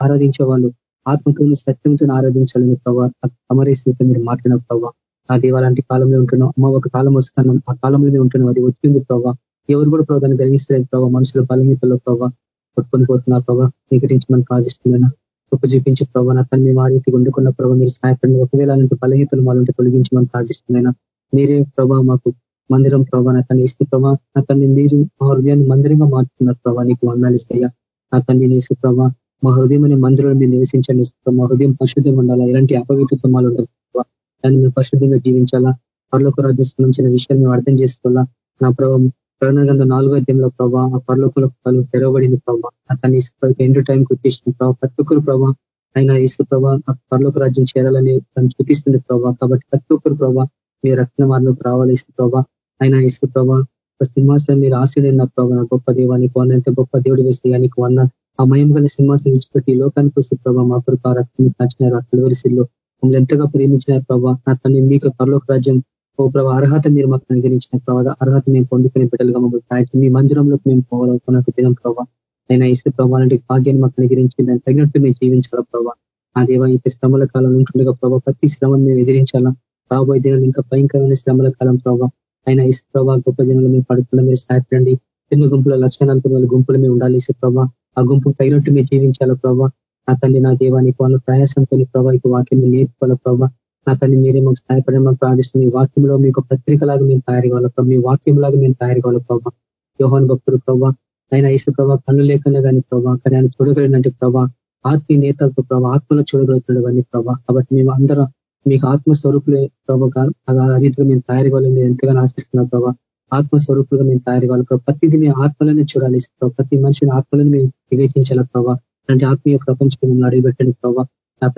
C: ఆరాధించే వాళ్ళు ఆత్మకులను సత్యంతో ఆరాధించాలని ప్రభావ అమరేశ్వరితో మీరు మాట్లాడిన ప్రభావ దేవ అలాంటి కాలంలో ఉంటున్నాం అమ్మ ఒక కాలం వస్తున్నాం ఆ కాలంలోనే ఉంటున్నాం అది వచ్చింది ప్రభావ ఎవరు కూడా ప్రభావ దాన్ని ప్రభావ మనుషుల బలహీతలో ప్రభావ కొట్టుకొని పోతున్నారు ప్రభావ స్వీకరించి ప్రార్థిస్తున్నాను. కృప చూపించి ప్రభావ తను మేము ఆ రీతి వండుకున్న ప్రభావ మీరు సహాయపడిన ఒకవేళ అలాంటి బలహీతలు మాలంటే తొలగించమని మనకు మీరే ప్రభావ మాకు మందిరం ప్రభా అతన్ని ఇస్తే ప్రభావ అతన్ని మీరు మా హృదయాన్ని మందిరంగా మార్చుకున్నారు ప్రభా నీకు వందాలు ఇస్తాయా? అతన్ని నేసి ప్రభావ మా హృదయం అనే మందిరంలో మీరు నివసించండి మా హృదయం పరిశుద్ధంగా ఉండాలా? ఎలాంటి అపవిత్రమాలు ఉండదు దాన్ని మేము పరిశుద్ధంగా జీవించాలా? పర్లోక రాజ్యం సంబంధించిన విషయాలు మేము అర్థం చేసుకోవాలా? నా ప్రభావం ప్రకటన గంధం నాలుగో అధ్యాయంలో ప్రభా ఆ పర్లోకుల పలు తెరవబడింది ప్రభావ అతన్ని ఇసుక ఎండు టైం వచ్చేసిన ప్రభావ ప్రతి ఒక్కరు ప్రభావ ఆయన ఇసుక ప్రభా ఆ పర్లోక రాజ్యం చేరాలని తను చూపిస్తుంది ప్రభావ కాబట్టి ప్రతి ఒక్కరు ప్రభా మీ రక్షణ వారిలోకి రావాలి ఇసుక ప్రభావ ఆయన ఇసుక ప్రభావ సింహాసనం మీరు ఆశ్రయన ప్రభా గొప్ప దేవానికి వందంత గొప్ప దేవుడు వేస్తే నీకు వన్న ఆ మయం గల సింహాసనం ఇచ్చిపెట్టి లోకానికి వస్తే ప్రభావ మా కొరకు ఆ రక్తం కాచినారు ఆ కలువరిశిల్లో మమ్మల్ని ఎంతగా ప్రేమించిన ప్రభావ నా మీకు పరలోక రాజ్యం ఓ ప్రభా అర్హత మీరు మాకు అనుగ్రహించిన ప్రభావ అర్హత మేము పొందుకునే బిడ్డలుగా మమ్మల్ని మీ మందిరంలోకి మేము పోవాలనుకున్నట్టు దినం ప్రభావ అయినా ఇస్తే ప్రభావ భాగ్యాన్ని మాకు అనుగరించి దాన్ని తగినట్టు మేము జీవించాలా ప్రభావ ఆ దేవ ఈ శ్రమల కాలం ఉంటుండగా ప్రభావ ప్రతి శ్రమను మేము ఎదిరించాలా. రాబోయే దినాలు ఇంకా భయంకరమైన శ్రమల కాలం ప్రభావ అయినా ఇసు ప్రభావ గొప్ప జనంలో మేము పడుకుండా మీరు సహాయపడండి. చిన్న గుంపుల లక్ష నలభై గుంపులు మేము ఉండాలి ఇసు ప్రభావ ఆ గుంపు తగినట్టు మేము జీవించాలా ప్రభావ నా తల్లి నా దేవానికి వాళ్ళ ప్రయాసంతో ప్రభావిక వాక్యం నేర్చుకోవాలి ప్రభావ నా తల్లి మీరే మాకు సహాయపడే మాకు ప్రార్థిస్తుంది మీ వాక్యంలో మీకు పత్రికలాగా మేము తయారు కావాలి మీ వాక్యంలాగా మేము తయారు కావాలి ప్రభావ యోహాన్ భక్తుడు ప్రభావ ఆయన ఇసు ప్రభావ కళ్ళు లేకుండా కానీ ప్రభావ కానీ ఆయన చూడగలిగినట్టు ప్రభావ ఆత్మీయ నేతలతో ప్రభావ ఆత్మలో చూడగలుగుతున్నాడు కానీ ప్రభావ కాబట్టి మేము అందరం మీకు ఆత్మస్వరూపులే ప్రభావ ఆ రీతిగా మేము తయారు కావాలని మేము ఎంతగానో ఆశిస్తున్నాం ప్రభావ ఆత్మస్వరూపులుగా మేము తయారు కావాలి ప్రభావ ప్రతిదీ మేము ఆత్మలోనే చూడాలి ప్రతి మనిషిని ఆత్మలను మేము వివేచించాలి ప్రభావ అంటే ఆత్మీయ ప్రపంచం అడుగుపెట్టండి ప్రభావ నా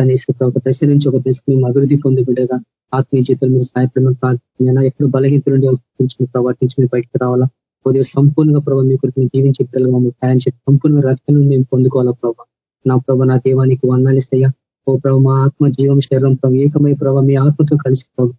C: ఒక దశ నుంచి ఒక దశ మేము అభివృద్ధి పొంది ఆత్మీయ జీతం మీరు సాయపడమని ప్రార్థన ఎప్పుడు బలహీతులుండి నుంచి ప్రవర్తించి మీరు బయటకు రావాలా? కొద్దిగా సంపూర్ణంగా ప్రభావ మీ కొరకు దీవించే పిల్లలు మమ్మల్ని తయారు చేసి సంపూర్ణ రక్తం మేము పొందుకోవాలా ప్రభావ నా ప్రభావ నా దేవానికి వందాలిస్తాయా ఓ ప్రభావ మా ఆత్మ జీవం శరీరం ప్రభావ ఏకమై ప్రభావ మీ ఆత్మతో కలిసి ప్రభావ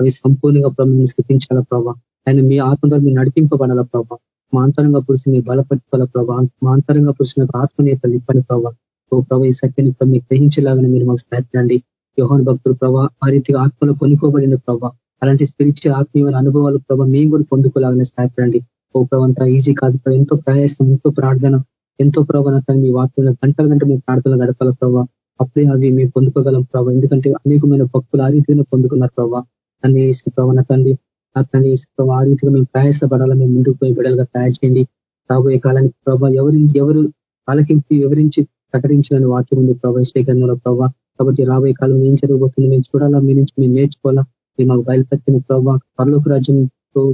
C: అవి సంపూర్ణంగా ప్రభావం స్థితించాలా ప్రభావ ఆయన మీ ఆత్మ ద్వారా మీరు నడిపింపబడాల ప్రభావ మా అంతరంగా పురుషుని బలపట్టుకోవాల ప్రభావ మా అంతరంగా పురుషుని ఆత్మనేతలు ఇప్పని ప్రభావ ఓ ప్రభావ ఈ సత్యాన్ని ప్రభు గ్రహించేలాగానే మీరు మాకు సహాయపడండి. యోహన్ భక్తులు ప్రభావ ఆ రీతిగా ఆత్మలో కొనుక్కోబడిన ప్రభావ అలాంటి స్పిరిచువల్ ఆత్మీయమైన అనుభవాలు ప్రభావ మేము కూడా పొందుకోలాగానే సహాయపడండి. ఓ ప్రభంతా ఈజీ కాదు ఎంతో ప్రయాసం ఎంతో ప్రార్థన ఎంతో ప్రవణత మీ వాక్యంలో గంటల గంట మేము ప్రార్థనలు గడపాల ప్రభావ అప్పుడే అవి మేము పొందుకోగలం ప్రభావ ఎందుకంటే అనేకమైన భక్తులు ఆ రీతిగానే పొందుకున్నారు ప్రభావ అన్ని వేసి ప్రభావ ఆ రీతిగా మేము ప్రయాసపడాలా మేము ముందుకు పోయి బిడలుగా తయారు చేయండి. రాబోయే కాలానికి ప్రభావ ఎవరించి ఎవరు ఆలకించి వివరించి ప్రకటించిన వాక్యం ఉంది. ప్రభావ శ్రీగంధంలో ప్రభావ కాబట్టి రాబోయే కాలం ఏం జరగబోతుంది మేము చూడాలా? మీ నుంచి మేము నేర్చుకోవాలా? మీరు మాకు బయలుపెట్టిన ప్రభావ పరలోక రాజ్యం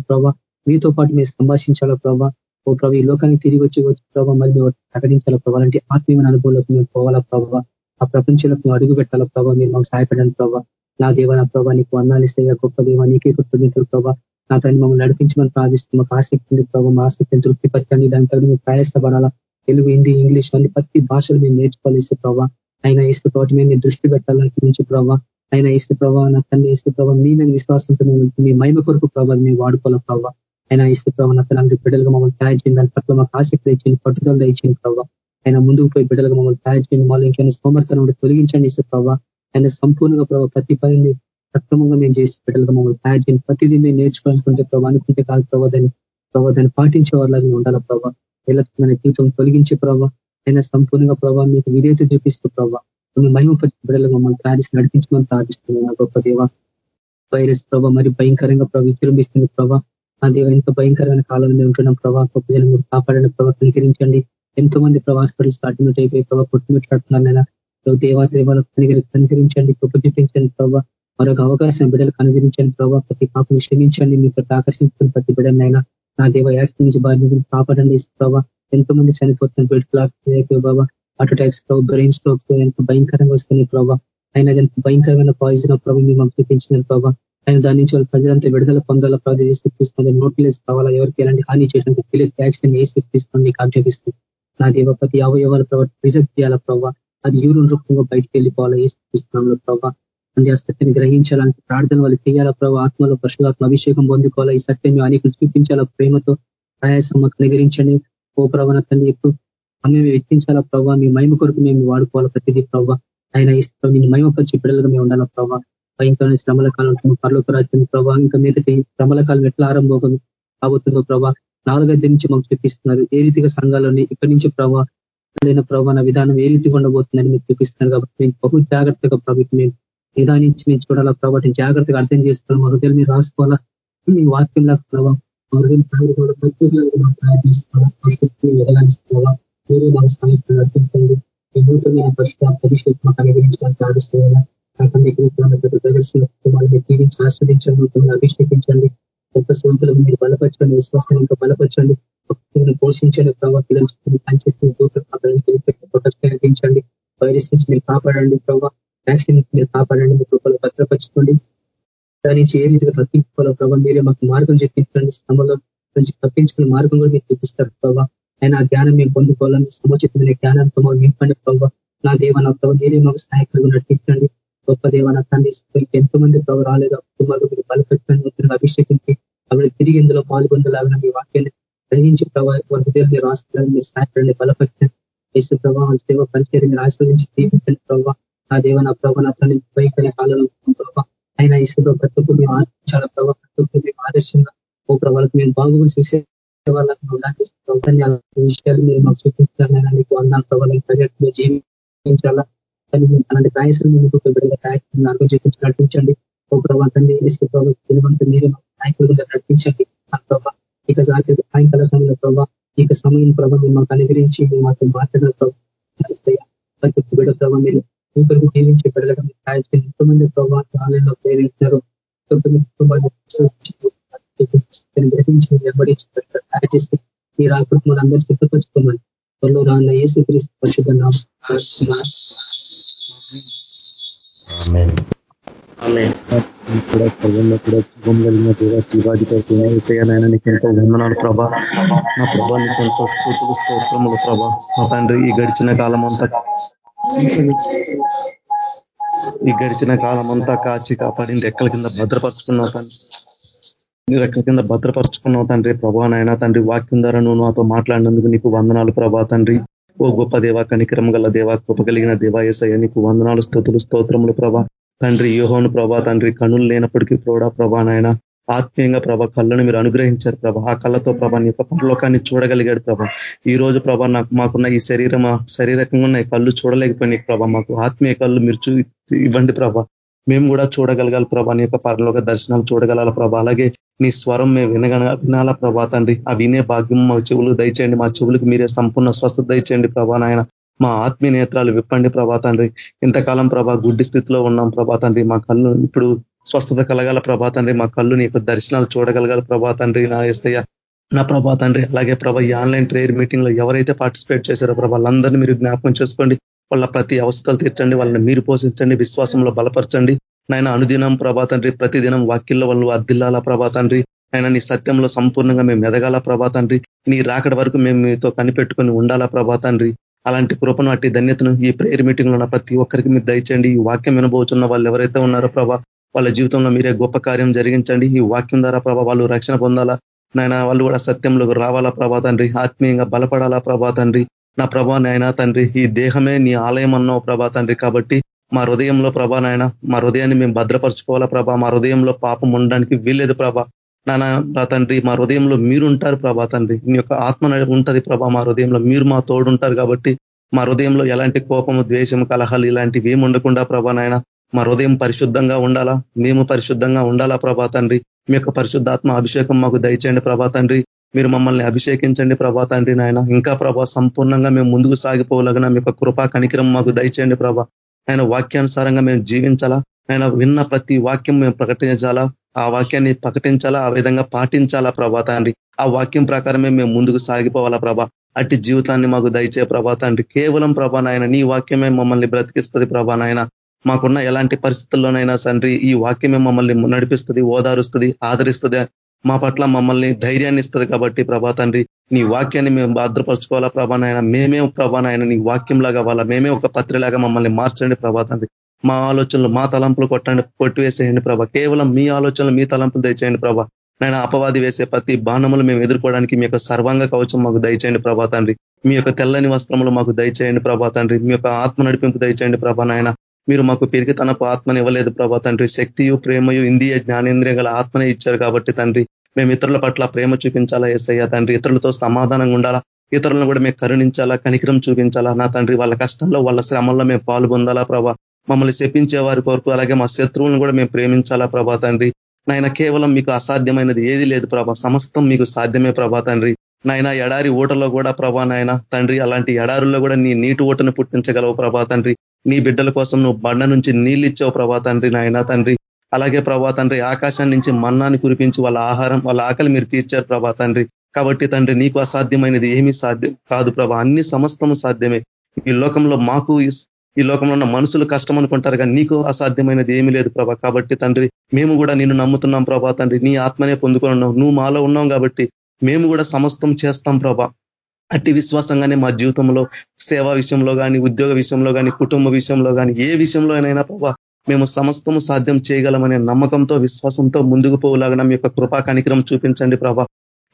C: ప్రభావ మీతో పాటు మేము సంభాషించాలా ప్రభావ ఓ ప్రభావ ఈ లోకానికి తిరిగి వచ్చి వచ్చి ప్రభావ మళ్ళీ మేము ప్రభావ అంటే ఆత్మీయమైన అనుభవంలోకి మేము పోవాలా ప్రభావ ఆ ప్రపంచంలోకి మేము అడుగు పెట్టాలా ప్రభావ మీరు మాకు సహాయపడండి ప్రభావ నా దేవ నా ప్రభావ నీకు వందాలిస్తే గొప్ప దేవ నీకే కృతజ్ఞతలు ప్రభా. నా తల్లి మమ్మల్ని నడిపించమని ప్రార్థిస్తుంది మాకు ఆసక్తి ఉంది ప్రభావ మా ఆసక్తిని తృప్తిపరచండి. దాని తర్వాత మేము ప్రయాసపడాలా? తెలుగు హిందీ ఇంగ్లీష్ అన్ని ప్రతి భాషలు మేము నేర్చుకోవాలి ఇస్తే ప్రభావ ఆయన ఇస్తే తోటి మేము దృష్టి పెట్టాలి నుంచి ప్రభావ ఆయన ఇస్తే ప్రభావ నా తల్లి ఇస్తే ప్రభావ మీ మీద విశ్వాసంతో మీ మైమ కొరకు ప్రభావం మేము వాడుకోవాలి ప్రభావ ఆయన ఇస్తే ప్రభావ నా తల్లి బిడ్డలుగా మమ్మల్ని తయారు చేయండి. దాని పట్ల మాకు ఆసక్తి ఇచ్చింది పట్టుదల ఇచ్చింది ప్రభావ ఆయన ముందుకు పోయి బిడ్డలుగా మమ్మల్ని తయారు చేయండి. మళ్ళీ ఇంకేమైనా సోమర్థనం తొలగించండి ఇస్తే ప్రభావ ఆయన సంపూర్ణంగా ప్రభావ ప్రతి పనిని సక్రమంగా మేము చేసి బిడ్డలుగా మమ్మల్ని తయారు చేయండి. ప్రతిదీ మేము నేర్చుకోవాలనుకుంటే ప్రభావ అనుకుంటే కాదు ప్రభావ దాన్ని ప్రభావ దాన్ని పాటించే వాళ్ళగా ఉండాలి ప్రభావ ఎలక్ట్రమైన జీవితం తొలగించే ప్రభావ అయినా సంపూర్ణంగా ప్రభావ మీకు విధేయత చూపిస్తూ ప్రభావ మిమ్మల్ని మహిమపరిచిన బిడ్డలు మమ్మల్ని తయారు నడిపించమని ప్రార్థిస్తున్నాను గొప్ప దేవ. వైరస్ ప్రభావ మరి భయంకరంగా ప్రభావ విజృంభిస్తుంది ప్రభావ ఆ దేవ ఎంత భయంకరమైన కాలంలో మేము ఉంటున్నాం ప్రభావ గొప్ప జనం మీరు కాపాడిన ప్రభావ కనికరించండి. ఎంతో మంది ప్రవాస పడి స్టార్టింగ్ అయిపోయి ప్రభావ కొట్టుమిట్లాడుతున్నారు దేవా దేవాలకు కనికరించండి గొప్ప చూపించండి ప్రభావ మరొక అవకాశం బిడ్డలకు అనుగ్రహించండి ప్రభావ ప్రతి పాపను క్షమించండి మీ ప్రతి ఆకర్షించుకుని ప్రతి బిడ్డనైనా నా దేవ యాక్సిడెంట్ నుంచి బాధ్యత కాపాడండి ప్రభావ ఎంతో మంది చనిపోతున్న బెడ్ క్లాస్ బాబా. హార్ట్ అటాక్స్ ప్రభావ బ్రెయిన్ స్ట్రోక్స్ ఎంత భయంకరంగా వస్తున్నాయి ప్రభావ ఆయన ఎంత భయంకరమైన పాయిజన్ ప్రభావ మేము చూపించిన ప్రభావ ఆయన దాని నుంచి వాళ్ళ ప్రజలంతా విడుదల పొందాల ప్రభావ తీసుకొస్తుంది నోట్లెస్ కావాలా? ఎవరికి ఎలాంటి హాని చేయడానికి తెలియదు యాక్సిడెంట్ ఏ శక్తిస్తుంది నీకు నా దేవ ప్రతి అవయవాల ప్రభావ రిజెక్ట్ చేయాల ప్రభావ అది యూరిన్ రూపంగా బయటకు వెళ్ళిపోవాలా ఏ శక్తిస్తున్నాంలో ప్రభావ అంటే ఆ సత్యాన్ని గ్రహించాలని ప్రార్థన వాళ్ళు చేయాలా? ప్రభావ ఆత్మలో పరిశుధాత్మ అభిషేకం పొందుకోవాలా? ఈ సత్యం అనేక చూపించాలా? ప్రేమతో ప్రయాసం మాకు నిగరించండి. ఓ ప్రవణతని ఎప్పుడు మేము వ్యక్తించాలా ప్రభావ మీ మహిమ కొరకు మేము వాడుకోవాలా ప్రతిదీ ప్రభావ ఆయన ఇష్టం నేను మహిమపరిచి బిడ్డలుగా మేము ఉండాలా ప్రభావ భయంకరమైన శ్రమల కాలం పర్లోక రాజ్యం ప్రభావ ఇంకా మీదటి శ్రమల కాలం ఎట్లా ఆరంభం కాబోతుందో ప్రభావ నాలుగైదు నుంచి మాకు చూపిస్తున్నారు. ఏ రీతిగా సంఘాలని ఇక్కడి నుంచి ప్రభావ లేని ప్రభావ విధానం ఏ రీతిగా ఉండబోతుందని మీరు చూపిస్తున్నారు కాబట్టి మేము బహు జాగ్రత్తగా ప్రభుత్వం మేము నిదానించి మేము చూడాలా ప్రభావం జాగ్రత్తగా అర్థం చేసుకోవాలి? మా హృదయాలు మీరు రాసుకోవాలా? మీ వాక్యంలో ప్రభావం హృదయం కూడా ప్రయత్నిస్తున్నారా మీరే మన స్థాయికి నడిపించండి మీ నూతనమైన పరిశుభ్ర అభిషేకం మాకు అనుగ్రహించడానికి ఆడిస్తున్నారా ప్రతి ప్రదర్శన కుటుంబాలను దీవించి ఆస్వాదించండి అభిషేకించండి. గొప్ప సేవకులకు మీరు బలపరచండి విశ్వాసాన్ని ఇంకా బలపరచండి. పోషించండి ప్రభావ పిల్లలు పనిచేస్తున్న కలిగించండి. వైరస్ నుంచి మీరు కాపాడండి ప్రభావ వ్యాక్సిన్ మీరు కాపాడండి మీ కృపలో భద్రపరచుకోండి. దాని నుంచి ఏ రీతిగా తప్పించుకోవాలో ప్రభావ మీరే మాకు మార్గం చెప్పించండి శ్రమలో నుంచి తప్పించుకునే మార్గం కూడా మీరు చూపిస్తారు ప్రభావ ఆయన ఆ జ్ఞానం మేము పొందుకోవాలని సముచితమైన జ్ఞానంతో మాకు నింపండి ప్రభావ నా దేవ నా ప్రభావ మీరే మాకు సహాయకులుగా నడిపించండి. గొప్ప దేవ నా తండ్రి ఎంతో మంది ప్రభు రాలేదు. కుటుంబాలు మీరు బలపెట్టండి అభిషేకించి అవి తిరిగి ఇందులో పాల్గొందలాగిన మీ వాక్యాన్ని గ్రహించి ప్రభావ హృదయాలు మీరు రాసుకోవాలని మీరు సహాయపడండి బలపెట్టండి యేసు ప్రభావ సేవ పరిచయం మీరు ఆశ్రదించి తీపించండి ప్రభావ నా దేవ నా ప్రభ నా తల్లి వైఖరి కాలంలో ప్రభావ ఆయన ఇసులో ప్రతి మేము చాలా ప్రభావ ప్రతి మేము ఆదర్శంగా ఓ ప్రభావాలకు మేము బాగుగా చూసే వాళ్ళకి విషయాలు మీరు మాకు చూపిస్తారనైనా మీకు అన్నాను ప్రభావం ప్రజలు జీవించాలా? అలాంటి ప్రయాసం ముందుకు మార్గం చూపించి నడిపించండి. ఓ ప్రభావాన్ని తండ్రి ఇసుక ప్రభావ తినవంత మీరు నాయకులుగా నడిపించండి. ఆ ప్రభావ ఇక సాయంకాల సమయంలో ప్రభావ ఇక సమయం ప్రభావం మాకు అనుగ్రహించి మాతో మాట్లాడిన ప్రభావం ప్రతి ఒక్క బిడ్డ ప్రభావ మీరు ఇంకొకరికి జీవించే బిడ్డలుగా మీరు తయారు ఎంతో మంది ప్రభావ ఆలయంలో ప్రేరించారు గ్రహించి వెంబడించి తయారు చేస్తే మీరు ఆ కుటుంబాలు అందరూ సిద్ధపరచుకోమని త్వరలో రాన్న ఏసు క్రీస్తు పరిశుద్ధ
A: కూడా సర్వంలో కూడా శుభం కలిగిన దేవ జీవాధిపతినైనా నీకు ఎంతో వందనాలు ప్రభా. నా ప్రభా నీకు ఎంతో స్థూతులు స్తోత్రములు ప్రభా. మా తండ్రి ఈ గడిచిన కాలం అంతా ఈ గడిచిన కాలం అంతా కాచి కాపాడి రెక్కల కింద భద్రపరుచుకున్నావు తండ్రి. రెక్కల కింద భద్రపరుచుకున్నావు తండ్రి. ప్రభా నాయన తండ్రి వాక్యం ద్వారా నువ్వు నాతో మాట్లాడినందుకు నీకు వందనాలు ప్రభా తండ్రి. ఓ గొప్ప దేవ కనికరం గల దేవ కృప కలిగిన దేవాయసయ్య నీకు వందనాలు స్థుతులు స్తోత్రములు ప్రభా. తండ్రి యోహోను ప్రభా తండ్రి కనులు లేనప్పటికీ కూడా ప్రభా నాయన ఆత్మీయంగా ప్రభ కళ్ళను మీరు అనుగ్రహించారు ప్రభ. ఆ కళ్ళతో ప్రభా నీ యొక్క పరలోకాన్ని చూడగలిగాడు ప్రభ. ఈ రోజు ప్రభ నాకు మాకున్న ఈ శరీరం శరీరకంగా ఉన్న కళ్ళు చూడలేకపోయినాయి ప్రభ. మాకు ఆత్మీయ కళ్ళు మీరు చూ ఇవ్వండి ప్రభ. మేము కూడా చూడగలగాలి ప్రభా. నీ యొక్క పరలోక దర్శనాలు చూడగలాల ప్రభ. అలాగే నీ స్వరం మేము వినగ వినాలా ప్రభా తండ్రి. ఆ వినే భాగ్యం మా చెవులు దయచేయండి. మా చెవులకు మీరే సంపూర్ణ స్వస్థత దయచేయండి ప్రభా నాయన. మా ఆత్మీయ నేత్రాలు విప్పండి ప్రభా తండ్రి. ఇంతకాలం ప్రభా గుడ్డి స్థితిలో ఉన్నాం ప్రభా తండ్రి. మా కళ్ళు ఇప్పుడు స్వస్థత కలగాల ప్రభా తండ్రి. మా కళ్ళు నీ దర్శనాలు చూడగలగాల ప్రభా తండ్రి నా ఎస్తయ్య నా ప్రభా తండ్రి అలాగే ప్రభా ఈ ఆన్లైన్ ప్రేయర్ మీటింగ్లో ఎవరైతే పార్టిసిపేట్ చేశారో ప్రభా వాళ్ళందరినీ మీరు జ్ఞాపకం చేసుకోండి. వాళ్ళ ప్రతి అవస్థలు తీర్చండి వాళ్ళని మీరు పోషించండి విశ్వాసంలో బలపరచండి. నాయన అనుదినం ప్రభా తండ్రి ప్రతిదినం వాక్యంలో వాళ్ళు అర్దిల్లాల ప్రభా తండ్రి. ఆయన నీ సత్యంలో సంపూర్ణంగా మేము ఎదగాల ప్రభా తండ్రి. నీ రాకడ వరకు మేము మీతో కనిపెట్టుకొని ఉండాలా ప్రభా తండ్రి. అలాంటి కృపను అట్టి ధన్యతను ఈ ప్రేయర్ మీటింగ్లో ప్రతి ఒక్కరికి మీరు దయచేయండి. ఈ వాక్యం వినబోచున్న వాళ్ళు ఎవరైతే ఉన్నారో ప్రభా వాళ్ళ జీవితంలో మీరే గొప్ప కార్యం జరిగించండి. ఈ వాక్యం ద్వారా ప్రభా వాళ్ళు రక్షణ పొందాలా? నాయన వాళ్ళు కూడా సత్యంలో రావాలా ప్రభా తండ్రి? ఆత్మీయంగా బలపడాలా ప్రభా తండ్రి? నా ప్రభా నాయన తండ్రి ఈ దేహమే నీ ఆలయం అన్నావు ప్రభా తండ్రి. కాబట్టి మా హృదయంలో ప్రభా నాయన మా హృదయాన్ని మేము భద్రపరచుకోవాలా ప్రభా? మా హృదయంలో పాపం ఉండడానికి వీల్లేదు ప్రభా. నానా తండ్రి మా హృదయంలో మీరుంటారు ప్రభా తండ్రి. మీ యొక్క ఆత్మ ఉంటది ప్రభా మా హృదయంలో. మీరు మా తోడుంటారు కాబట్టి మా హృదయంలో ఎలాంటి కోపము ద్వేషం కలహాలు ఇలాంటివి ఏమి ఉండకుండా ప్రభా నాయన మా హృదయం పరిశుద్ధంగా ఉండాలా? మేము పరిశుద్ధంగా ఉండాలా ప్రభా తండ్రి? మీ యొక్క పరిశుద్ధాత్మ అభిషేకం మాకు దయచేయండి ప్రభా తండ్రి. మీరు మమ్మల్ని అభిషేకించండి ప్రభా తండ్రి నాయన. ఇంకా ప్రభా సంపూర్ణంగా మేము ముందుకు సాగిపోలగిన మీ యొక్క కృపా కనికరం మాకు దయచేయండి ప్రభా. ఆయన వాక్యానుసారంగా మేము జీవించాలా? ఆయన విన్న ప్రతి వాక్యం మేము ప్రకటించాలా? ఆ వాక్యాన్ని ప్రకటించాలా? ఆ విధంగా పాటించాలా ప్రభా తండ్రి? ఆ వాక్యం ప్రకారమే మేము ముందుకు సాగిపోవాలా ప్రభా? అట్టి జీవితాన్ని మాకు దయచే ప్రభా తండ్రి. కేవలం ప్రభా నాయన నీ వాక్యమే మమ్మల్ని బ్రతికిస్తుంది ప్రభా నాయన. మాకున్న ఎలాంటి పరిస్థితుల్లోనైనా తండ్రి ఈ వాక్యమే మమ్మల్ని నడిపిస్తుంది ఓదారుస్తుంది ఆదరిస్తుంది. మా పట్ల మమ్మల్ని ధైర్యాన్ని ఇస్తుంది కాబట్టి ప్రభా తండ్రి నీ వాక్యాన్ని మేము భద్రపరచుకోవాలా ప్రభానాయన మేమే ప్రభానాయన నీ వాక్యంలాగా వాళ్ళ మేమే ఒక పత్రిలాగా మమ్మల్ని మార్చండి ప్రభా తండ్రి. మా ఆలోచనలు మా తలంపులు కొట్టండి కొట్టివేసేయండి ప్రభా. కేవలం మీ ఆలోచనలు మీ తలంపులు దయచేయండి ప్రభా. నాయన అపవాది వేసే ప్రతి బాణములు మేము ఎదుర్కోవడానికి మీ యొక్క సర్వాంగ కవచం మాకు దయచేయండి ప్రభా తండ్రి. మీ యొక్క తెల్లని వస్త్రములు మాకు దయచేయండి ప్రభా తండ్రి. మీ యొక్క ఆత్మ నడిపింపు దయచేయండి ప్రభా నాయన. మీరు మాకు తనపు ఆత్మని ఇవ్వలేదు ప్రభా. తండ్రి శక్తియు ప్రేమయు ఇందియ జ్ఞానేంద్రియ గల ఆత్మనే ఇచ్చారు కాబట్టి తండ్రి మేము ఇతరుల పట్ల ప్రేమ చూపించాలా ఏసయ్యా తండ్రి? ఇతరులతో సమాధానంగా ఉండాలా? ఇతరులను కూడా మేము కరుణించాలా? కనికరం చూపించాలా? నా తండ్రి వాళ్ళ కష్టంలో వాళ్ళ శ్రమంలో మేము పాల్గొందాలా ప్రభా? మమ్మల్ని శపించే వారి కొరకు అలాగే మా శత్రువులను కూడా మేము ప్రేమించాలా ప్రభా తండ్రి? నాయన కేవలం మీకు అసాధ్యమైనది ఏది లేదు ప్రభా. సమస్తం మీకు సాధ్యమే ప్రభా తండ్రి. నాయన ఎడారి ఊటలో కూడా ప్రభా నాయన తండ్రి అలాంటి ఎడారుల్లో కూడా నీ నీటి ఊటను పుట్టించగలవు ప్రభా తండ్రి. నీ బిడ్డల కోసం నువ్వు బండ నుంచి నీళ్ళు ఇచ్చావు ప్రభా తండ్రి నాయన తండ్రి. అలాగే ప్రభా తండ్రి ఆకాశం నుంచి మన్నాన్ని కురిపించి వాళ్ళ ఆహారం వాళ్ళ ఆకలి మీరు తీర్చారు ప్రభా తండ్రి. కాబట్టి తండ్రి నీకు అసాధ్యమైనది ఏమీ సాధ్యం కాదు ప్రభా. అన్ని సమస్తము సాధ్యమే. ఈ లోకంలో మాకు ఈ లోకంలో ఉన్న మనుషులు కష్టం అనుకుంటారు కానీ నీకు అసాధ్యమైనది ఏమీ లేదు ప్రభా. కాబట్టి తండ్రి మేము కూడా నిన్ను నమ్ముతున్నాం ప్రభా తండ్రి. నీ ఆత్మనే పొందుకొని ఉన్నావు నువ్వు మాలో ఉన్నాం కాబట్టి మేము కూడా సమస్తం చేస్తాం ప్రభా. అట్టి విశ్వాసంగానే మా జీవితంలో సేవా విషయంలో కానీ ఉద్యోగ విషయంలో కానీ కుటుంబ విషయంలో కానీ ఏ విషయంలో అయినా ప్రభా మేము సమస్తము సాధ్యం చేయగలమనే నమ్మకంతో విశ్వాసంతో ముందుకు పోలాగా మీ యొక్క కృపా కనికరం చూపించండి ప్రభా.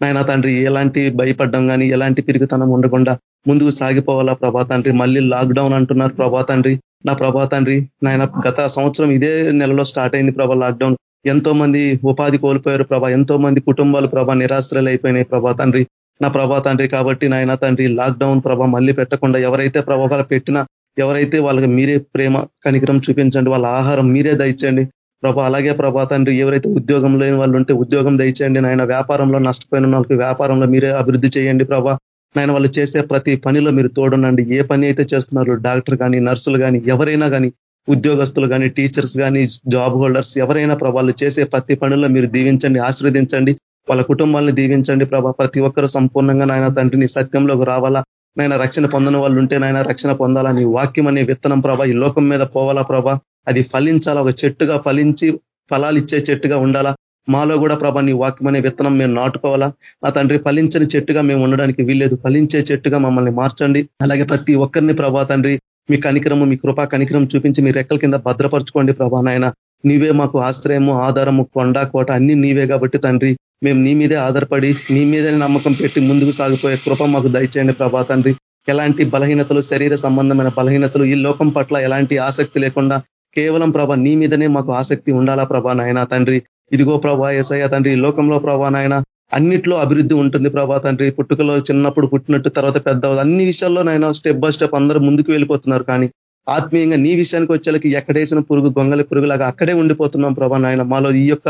A: నాయన తండ్రి ఎలాంటి భయపడ్డం కానీ ఎలాంటి పిరుగుతనం ఉండకుండా ముందుకు సాగిపోవాలా ప్రభా తండ్రి. మళ్ళీ లాక్డౌన్ అంటున్నారు ప్రభా తండ్రి. నా ప్రభా తండ్రి నాయన గత సంవత్సరం ఇదే నెలలో స్టార్ట్ అయింది ప్రభా లాక్డౌన్. ఎంతో మంది ఉపాధి కోల్పోయారు ప్రభా. ఎంతో మంది కుటుంబాలు ప్రభా నిరాశ్రలు అయిపోయినాయి ప్రభా తండ్రి. నా ప్రభా తండ్రి కాబట్టి నాయన తండ్రి లాక్డౌన్ ప్రభా మళ్ళీ పెట్టకుండా ఎవరైతే ప్రభావాలు పెట్టినా ఎవరైతే వాళ్ళకి మీరే ప్రేమ కనికరం చూపించండి వాళ్ళ ఆహారం మీరే దయచండి ప్రభా అలాగే ప్రభా తండ్రి ఎవరైతే ఉద్యోగం లేని వాళ్ళు ఉంటే ఉద్యోగం దయచేయండి. నాయన వ్యాపారంలో నష్టపోయిన వాళ్ళకి వ్యాపారంలో మీరే అభివృద్ధి చేయండి ప్రభా. నాయన వాళ్ళు చేసే ప్రతి పనిలో మీరు తోడునండి ఏ పని అయితే చేస్తున్నారు డాక్టర్ కానీ నర్సులు కానీ ఎవరైనా కానీ ఉద్యోగస్తులు కానీ టీచర్స్ కానీ జాబ్ హోల్డర్స్ ఎవరైనా ప్రభావాలు చేసే ప్రతి పనుల్లో మీరు దీవించండి ఆశీర్వదించండి. వాళ్ళ కుటుంబాలను దీవించండి ప్రభా. ప్రతి ఒక్కరు సంపూర్ణంగా నాయన తండ్రిని సత్యంలోకి రావాలా. నాయన రక్షణ పొందని వాళ్ళు ఉంటే నాయన రక్షణ పొందాలా. నీ వాక్యం అనే విత్తనం ప్రభా ఈ లోకం మీద పోవాలా ప్రభా. అది ఫలించాలా ఒక చెట్టుగా ఫలించి ఫలాలు ఇచ్చే చెట్టుగా ఉండాలా. మాలో కూడా ప్రభా నీ వాక్యం అనే విత్తనం మేము నాటుకోవాలా. నా తండ్రి ఫలించని చెట్టుగా మేము ఉండడానికి వీల్లేదు. ఫలించే చెట్టుగా మమ్మల్ని మార్చండి. అలాగే ప్రతి ఒక్కరిని ప్రభా తండ్రి మీ కనికరము మీ కృపా కనికరం చూపించి మీ రెక్కల కింద భద్రపరచుకోండి ప్రభా నాయన. నీవే మాకు ఆశ్రయము ఆధారము కొండ కోట అన్ని నీవే కాబట్టి తండ్రి మేము నీ మీదే ఆధారపడి నీ మీదనే నమ్మకం పెట్టి ముందుకు సాగిపోయే కృప మాకు దయచేయండి ప్రభా తండ్రి. ఎలాంటి బలహీనతలు శరీర సంబంధమైన బలహీనతలు ఈ లోకం పట్ల ఎలాంటి ఆసక్తి లేకుండా కేవలం ప్రభా నీ మీదనే మాకు ఆసక్తి ఉండాలా ప్రభా నాయన తండ్రి. ఇదిగో ప్రభా ఎసయ్య తండ్రి లోకంలో ప్రభా నాయన అన్నిట్లో అభివృద్ధి ఉంటుంది ప్రభా తండ్రి. పుట్టుకలో చిన్నప్పుడు పుట్టినట్టు తర్వాత పెద్ద అన్ని విషయాల్లో నాయన స్టెప్ బై స్టెప్ అందరూ ముందుకు వెళ్ళిపోతున్నారు కానీ ఆత్మీయంగా నీ విషయానికి వచ్చేలకి ఎక్కడేసిన పురుగు గొంగలి పురుగులాగా అక్కడే ఉండిపోతున్నాం ప్రభా నాయన. మాలో ఈ యొక్క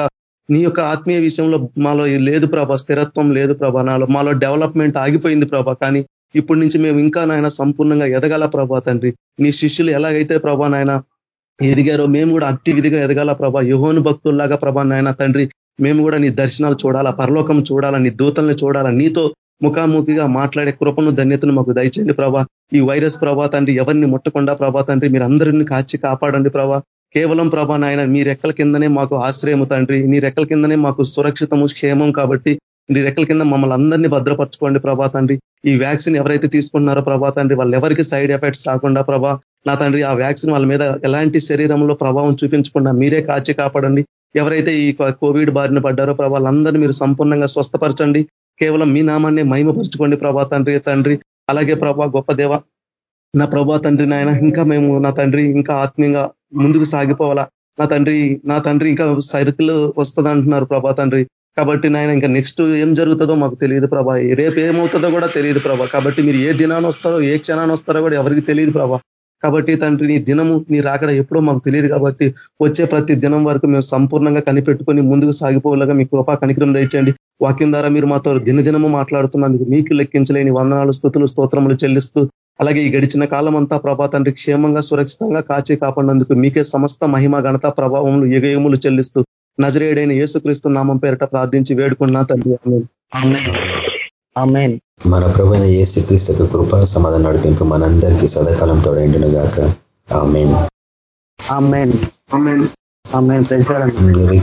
A: నీ యొక్క ఆత్మీయ విషయంలో మాలో లేదు ప్రభా స్థిరత్వం లేదు ప్రభా నాలో మాలో డెవలప్మెంట్ ఆగిపోయింది ప్రభా కానీ ఇప్పటి నుంచి మేము ఇంకా నాయన సంపూర్ణంగా ఎదగాల ప్రభా తండ్రి. నీ శిష్యులు ఎలాగైతే ప్రభా నాయన ఎదిగారో మేము కూడా అట్టి విధిగా ఎదగాల ప్రభా. యుహోను భక్తుల్లాగా ప్రభా నాయన తండ్రి మేము కూడా నీ దర్శనాలు చూడాలా పరలోకం చూడాలా నీ దూతల్ని చూడాలా నీతో ముఖాముఖిగా మాట్లాడే కృపను ధన్యతను మాకు దయచేయండి ప్రభా. ఈ వైరస్ ప్రభా తండ్రి ఎవరిని ముట్టకుండా ప్రభా తండ్రి మీరు అందరినీ కాచి కాపాడండి ప్రభా. కేవలం ప్రభా నాయన మీ రెక్కల కిందనే మాకు ఆశ్రయము తండ్రి. నీ రెక్కల కిందనే మాకు సురక్షితము క్షేమం కాబట్టి నీ రెక్కల కింద మమ్మల్ని అందరినీ భద్రపరచుకోండి ప్రభా తండ్రి. ఈ వ్యాక్సిన్ ఎవరైతే తీసుకుంటున్నారో ప్రభా తండ్రి వాళ్ళు ఎవరికి సైడ్ ఎఫెక్ట్స్ రాకుండా ప్రభా నా తండ్రి ఆ వ్యాక్సిన్ వాళ్ళ మీద ఎలాంటి శరీరంలో ప్రభావం చూపించకుండా మీరే కాచి కాపాడండి. ఎవరైతే ఈ కోవిడ్ బారిన పడ్డారో ప్రభా వాళ్ళందరినీ మీరు సంపూర్ణంగా స్వస్థపరచండి. కేవలం మీ నామాన్ని మహిమపరచుకోండి ప్రభా తండ్రి తండ్రి. అలాగే ప్రభా గొప్ప దేవ నా ప్రభా తండ్రి నాయన ఇంకా మేము నా తండ్రి ఇంకా ఆత్మీయంగా ముందుకు సాగిపోవాలా? నా తండ్రి నా తండ్రి ఇంకా సైకిల్ వస్తుంది అంటున్నారు ప్రభా తండ్రి. కాబట్టి నాయన ఇంకా నెక్స్ట్ ఏం జరుగుతుందో మాకు తెలియదు ప్రభా. రేపు ఏమవుతుందో కూడా తెలియదు ప్రభా. కాబట్టి మీరు ఏ దినాన్ని వస్తారో ఏ క్షణాన్ని వస్తారో కూడా ఎవరికి తెలియదు ప్రభా. కాబట్టి తండ్రి నీ దినము నీ రాకడ ఎప్పుడో మాకు తెలియదు కాబట్టి వచ్చే ప్రతి దినం వరకు మేము సంపూర్ణంగా కనిపెట్టుకొని ముందుకు సాగిపోలేగా మీ కృపా కనికరం దయచేయండి. వాక్యం ద్వారా మీరు మాతో దినదినము మాట్లాడుతున్నందుకు మీకు లెక్కించలేని వందనాలు స్థుతులు స్తోత్రములు చెల్లిస్తూ అలాగే ఈ గడిచిన కాలం అంతా ప్రభా తండ్రి క్షేమంగా సురక్షితంగా కాచి కాపాడినందుకు మీకే సమస్త మహిమ ఘనత ప్రభావములు యుగయములు చెల్లిస్తూ నజరేడైన యేసుక్రీస్తు నామం పేరిట ప్రార్థించి వేడుకున్నా తండ్రి.
B: మన ప్రభుత్వ ఏ శ్రీక్రీస్తు కృప సమాధానం నడిపింపు మనందరికీ సదాకాలం తోడైండును గాక ఆమెన్.
C: ఆమెన్. ఆమెన్.